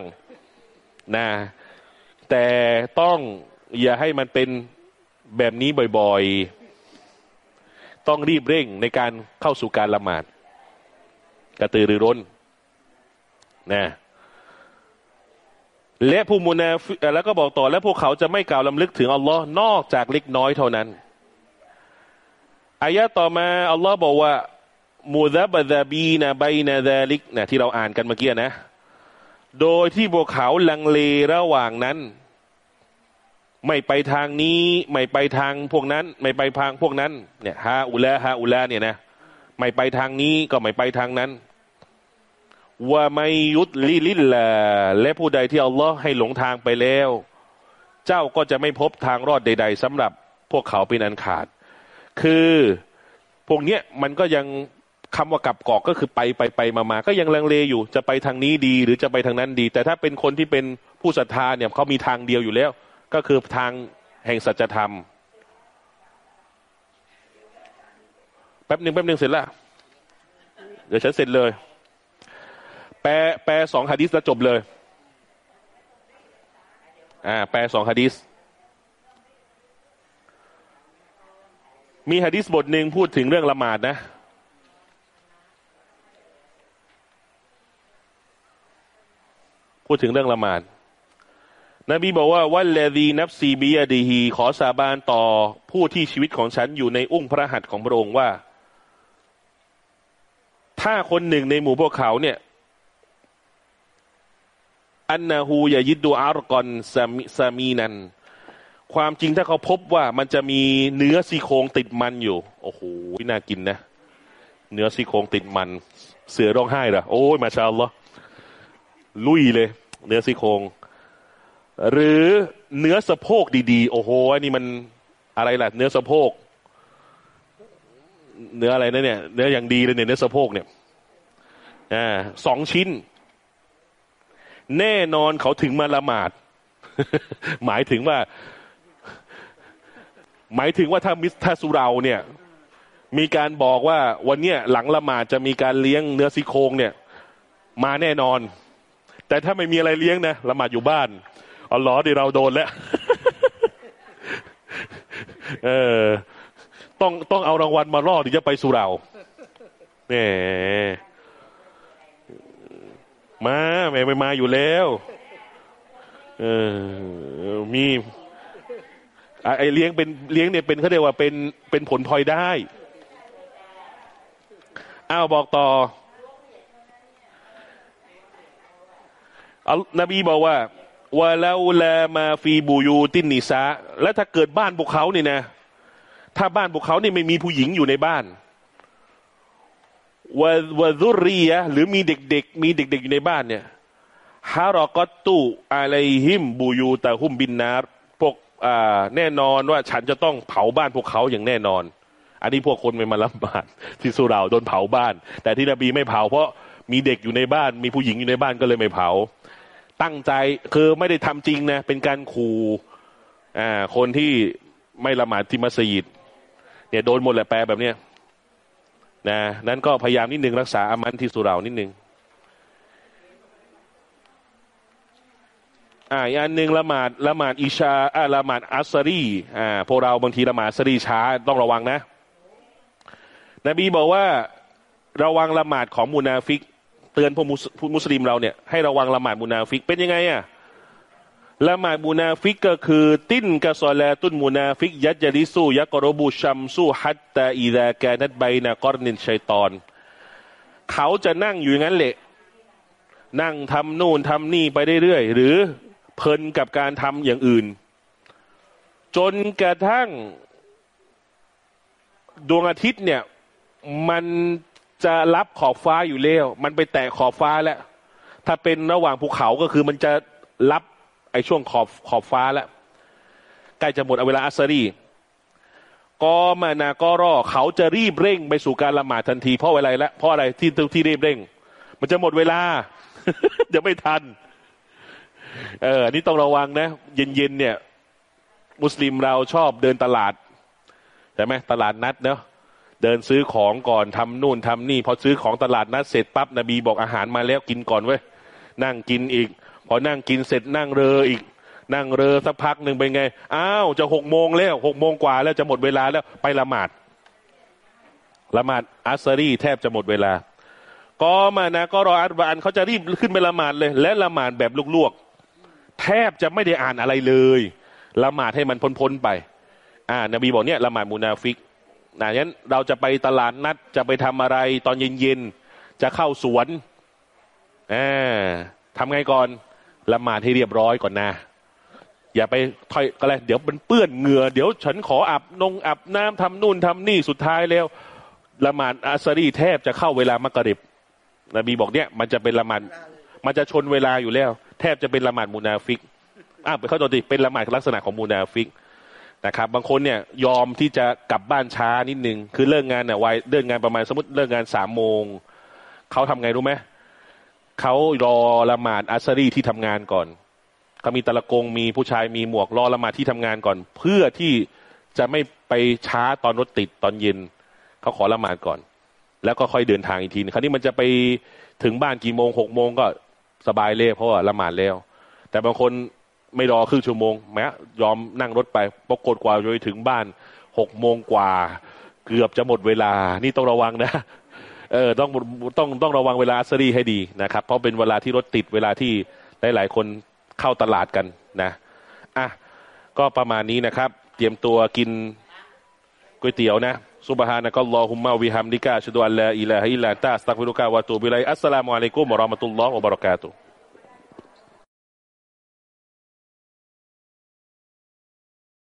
นะแต่ต้องอย่าให้มันเป็นแบบนี้บ่อยๆ ต้องรีบเร่งในการเข้าสู่การละหมาด กระตือรือร้นนะและผู้มูนาแล้วก็บอกต่อและพวกเขาจะไม่กล่าวลำลึกถึงอัลลอฮ์นอกจากเล็กน้อยเท่านั้นอายะต่อมาอัลลอฮ์บอกว่ามูดะบะดาบีนะใบนาดาลิกนะที่เราอ่านกันเมื่อกี้นะ โดยที่พวกเขาลังเลระหว่างนั้น ไม่ไปทางนี้ ไม่ไปทางพวกนั้น ไม่ไปทางพวกนั้นเนี่ยฮาอุลาฮาอุลาเนี่ยนะไม่ไปทางนี้ก็ไม่ไปทางนั้นว่าไม่ยุดลิลิลละและผู้ใดที่อัลลอฮ์ให้หลงทางไปแล้ว เจ้าก็จะไม่พบทางรอดใด ๆสำหรับพวกเขาเป็นอันขาด คือพวกเนี้ยมันก็ยังคำว่ากับกอกก็คือไปไปไปมามาก็ยังลังเลอยู่จะไปทางนี้ดีหรือจะไปทางนั้นดี แต่ถ้าเป็นคนที่เป็นผู้ศรัทธาเนี่ยเขามีทางเดียวอยู่แล้ว ก็คือทางแห่งสัจธรรม แป๊บหนึ่งแป๊บหนึ่งเสร็จแล้วเดี๋ยวฉันเสร็จเลย แปลแปลสองฮะดิษแล้วจบเลย อ่า แปลสองฮะดิษมีฮะดิษบทหนึ่งพูดถึงเรื่องละหมาดนะพูดถึงเรื่องละหมาด นบีบอกว่าวัลเลดีนับซีบียดีฮีขอสาบานต่อผู้ที่ชีวิตของฉันอยู่ในอุ้งพระหัตถ์ของพระองค์ว่า ถ้าคนหนึ่งในหมู่พวกเขาเนี่ย อันนาฮูยายิดดูอารกอนซามีนัน ความจริงถ้าเขาพบว่ามันจะมีเนื้อซี่โครงติดมันอยู่ โอ้โหน่ากินนะ เนื้อซี่โครงติดมัน เสือร้องไห้เหรอโอ้ยมาชาลลอลุยเลย เนื้อซี่โครง หรือเนื้อสะโพกดีๆ โอ้โหอันนี้มันอะไรล่ะ เนื้อสะโพก เนื้ออะไรนะเนี่ย เนื้ออย่างดีเลยเนี่ยเนื้อสะโพกเนี่ยอ่าสองชิ้น แน่นอนเขาถึงมาละหมาด หมายถึงว่า หมายถึงว่าถ้ามิสทาสุเราเนี่ย มีการบอกว่าวันเนี้ยหลังละหมาดจะมีการเลี้ยงเนื้อซี่โครงเนี่ย มาแน่นอน แต่ถ้าไม่มีอะไรเลี้ยงนะละหมาดอยู่บ้าน เอ๋อหรอดีเราโดนแล้วเออ ต้องต้องเอารางวัลมาล่อถึงจะไปสุเราเนี่ยมาแม่ไม่มาอยู่แล้วเออมีไอเลี้ยงเป็นเลี้ยงเนี่ยเป็นเขาเรียกว่าเป็นเป็นผลพลอยได้อ้าวบอกต่ออัลนบีบอกว่า วะลาลามาฟีบูยูตินนิซาและถ้าเกิดบ้านพวกเขาเนี่ยนะ ถ้าบ้านพวกเขาเนี่ยไม่มีผู้หญิงอยู่ในบ้านวะวะซุรียะหรือมีเด็กๆ มีเด็ก ๆ อยู่ในบ้านเนี่ยฮารอกอตุอะไรหิมบูยูตาหุมบินนาร์พวกอ่าแน่นอนว่าฉันจะต้องเผาบ้านพวกเขาอย่างแน่นอน อันนี้พวกคนไม่มาลำบากที่สุราโดนเผาบ้าน แต่ที่นบีไม่เผาเพราะมีเด็กอยู่ในบ้าน มีผู้หญิงอยู่ในบ้านก็เลยไม่เผา ตั้งใจคือไม่ได้ทำจริงนะ เป็นการขู่อ่าคนที่ไม่ละหมาดที่มัสยิดเนี่ยโดนหมดแหละแปลแบบเนี้ยนะนั้นก็พยายามนิดนึงรักษาอามันที่สุรานิดนึงอ่าอีกอันหนึ่งละหมาดละหมาดอิชาอ่าละหมาดอัสซารีอ่าพวกเราบางทีละหมาดอัสซารีช้าต้องระวังนะ นบีบอกว่าระวังละหมาดของมุนาฟิก เตือนพวกมุสลิมเราเนี่ยให้ระวังละหมาดมุนาฟิกเป็นยังไงอะละหมาดมุนาฟิกก็คือتلك صلاة المنافق يجلس يرقب الشمس حتى إذا كانت بين قرني الشيطان เขาจะนั่งอยู่อย่างนั้นแหละนั่งทำนู่นทำนี่ไปเรื่อยๆหรือเพลินกับการทำอย่างอื่น จนกระทั่งดวงอาทิตย์เนี่ยมัน จะรับขอบฟ้าอยู่แล้วมันไปแตะขอบฟ้าแล้ว ถ้าเป็นระหว่างภูเขาก็คือมันจะรับไอ้ช่วงขอบขอบฟ้าแล้วใกล้จะหมดเวลาอัสรีก็มานาก็รอเขาจะรีบเร่งไปสู่การละหมาดทันที เพราะอะไรละเพราะอะไรที่ที่รีบเร่ง มันจะหมดเวลาเดี๋ยวไม่ทัน เออนี่ต้องระวังนะ เย็นๆเนี่ย มุสลิมเราชอบเดินตลาดใช่ไหมตลาดนัดเนาะ เดินซื้อของก่อนทำนู่นทำนี่ พอซื้อของตลาดนัดเสร็จปั๊บนบีบอกอาหารมาแล้วกินก่อนเว้ยนั่งกินอีก พอนั่งกินเสร็จนั่งเรืออีก นั่งเรือสักพักหนึ่งเป็นไงอ้าวจะหกโมงแล้วหกโมงกว่าแล้วจะหมดเวลาแล้วไปละหมาดละหมาดอัสซารีแทบจะหมดเวลาقام فنقرها أربعاเขาจะรีบขึ้นไปละหมาดเลย และละหมาดแบบลวกๆแทบจะไม่ได้อ่านอะไรเลยละหมาดให้มันพ้นๆไป อ่านบีบอกเนี่ยละหมาดมูนาฟิก นะงั้นเราจะไปตลาดนัดจะไปทำอะไรตอนเย็นๆจะเข้าสวนอ่าทำไงก่อนละหมาดให้เรียบร้อยก่อนนะ อย่าไปถอยก็เลยเดี๋ยวมันเปื้อนเหงื่อเดี๋ยวฉันขออาบนงอาบน้ำทำนู่นทำนี่สุดท้ายแล้วละหมาดอัสรีแทบจะเข้าเวลามักริบนบีบอกเนี่ย มันจะเป็นละหมาดมันจะชนเวลาอยู่แล้ว แทบจะเป็นละหมาดมูนาฟิกอ่าไปเข้าตัวดิเป็นละหมาดลักษณะของมูนาฟิก นะครับ บางคนเนี่ยยอมที่จะกลับบ้านช้านิดนึง คือเลิกงานเนี่ยเวลาเลิกงานประมาณสมมติเลิกงานสามโมงเขาทำไงรู้ไหมเขารอละหมาดอัสรีที่ทำงานก่อนเขามีตะละกุงมีผู้ชายมีหมวกรอละหมาดที่ทำงานก่อน เพื่อที่จะไม่ไปช้าตอนรถติดตอนเย็นเขาขอละหมาดก่อน แล้วก็ค่อยเดินทางอีกทีคราวนี้มันจะไปถึงบ้านกี่โมงหกโมงก็สบายเลยเพราะว่าละหมาดแล้ว แต่บางคน ไม่รอครึ่งชั่วโมงแม้ยอมนั่งรถไปปรากฏกว่าจะไปถึงบ้านหกโมงกว่า เกือบจะหมดเวลา นี่ต้องระวังนะเออต้องต้องต้องระวังเวลาอัสรีให้ดีนะครับ เพราะเป็นเวลาที่รถติดเวลาที่หลายหลายคนเข้าตลาดกันนะอะก็ประมาณนี้นะครับ เตรียมตัวกินก๋วยเตี๋ยวนะซุบฮานะกัลลอฮุมมาวิฮัมดิกาชดุอัลลาอิลาฮิลลาตาสตักฟิรุกาวะตูบิไลอัสสลามุอะลัยกุมวะราะมะตุลลอฮ์วะบะเราะกาตุฮ์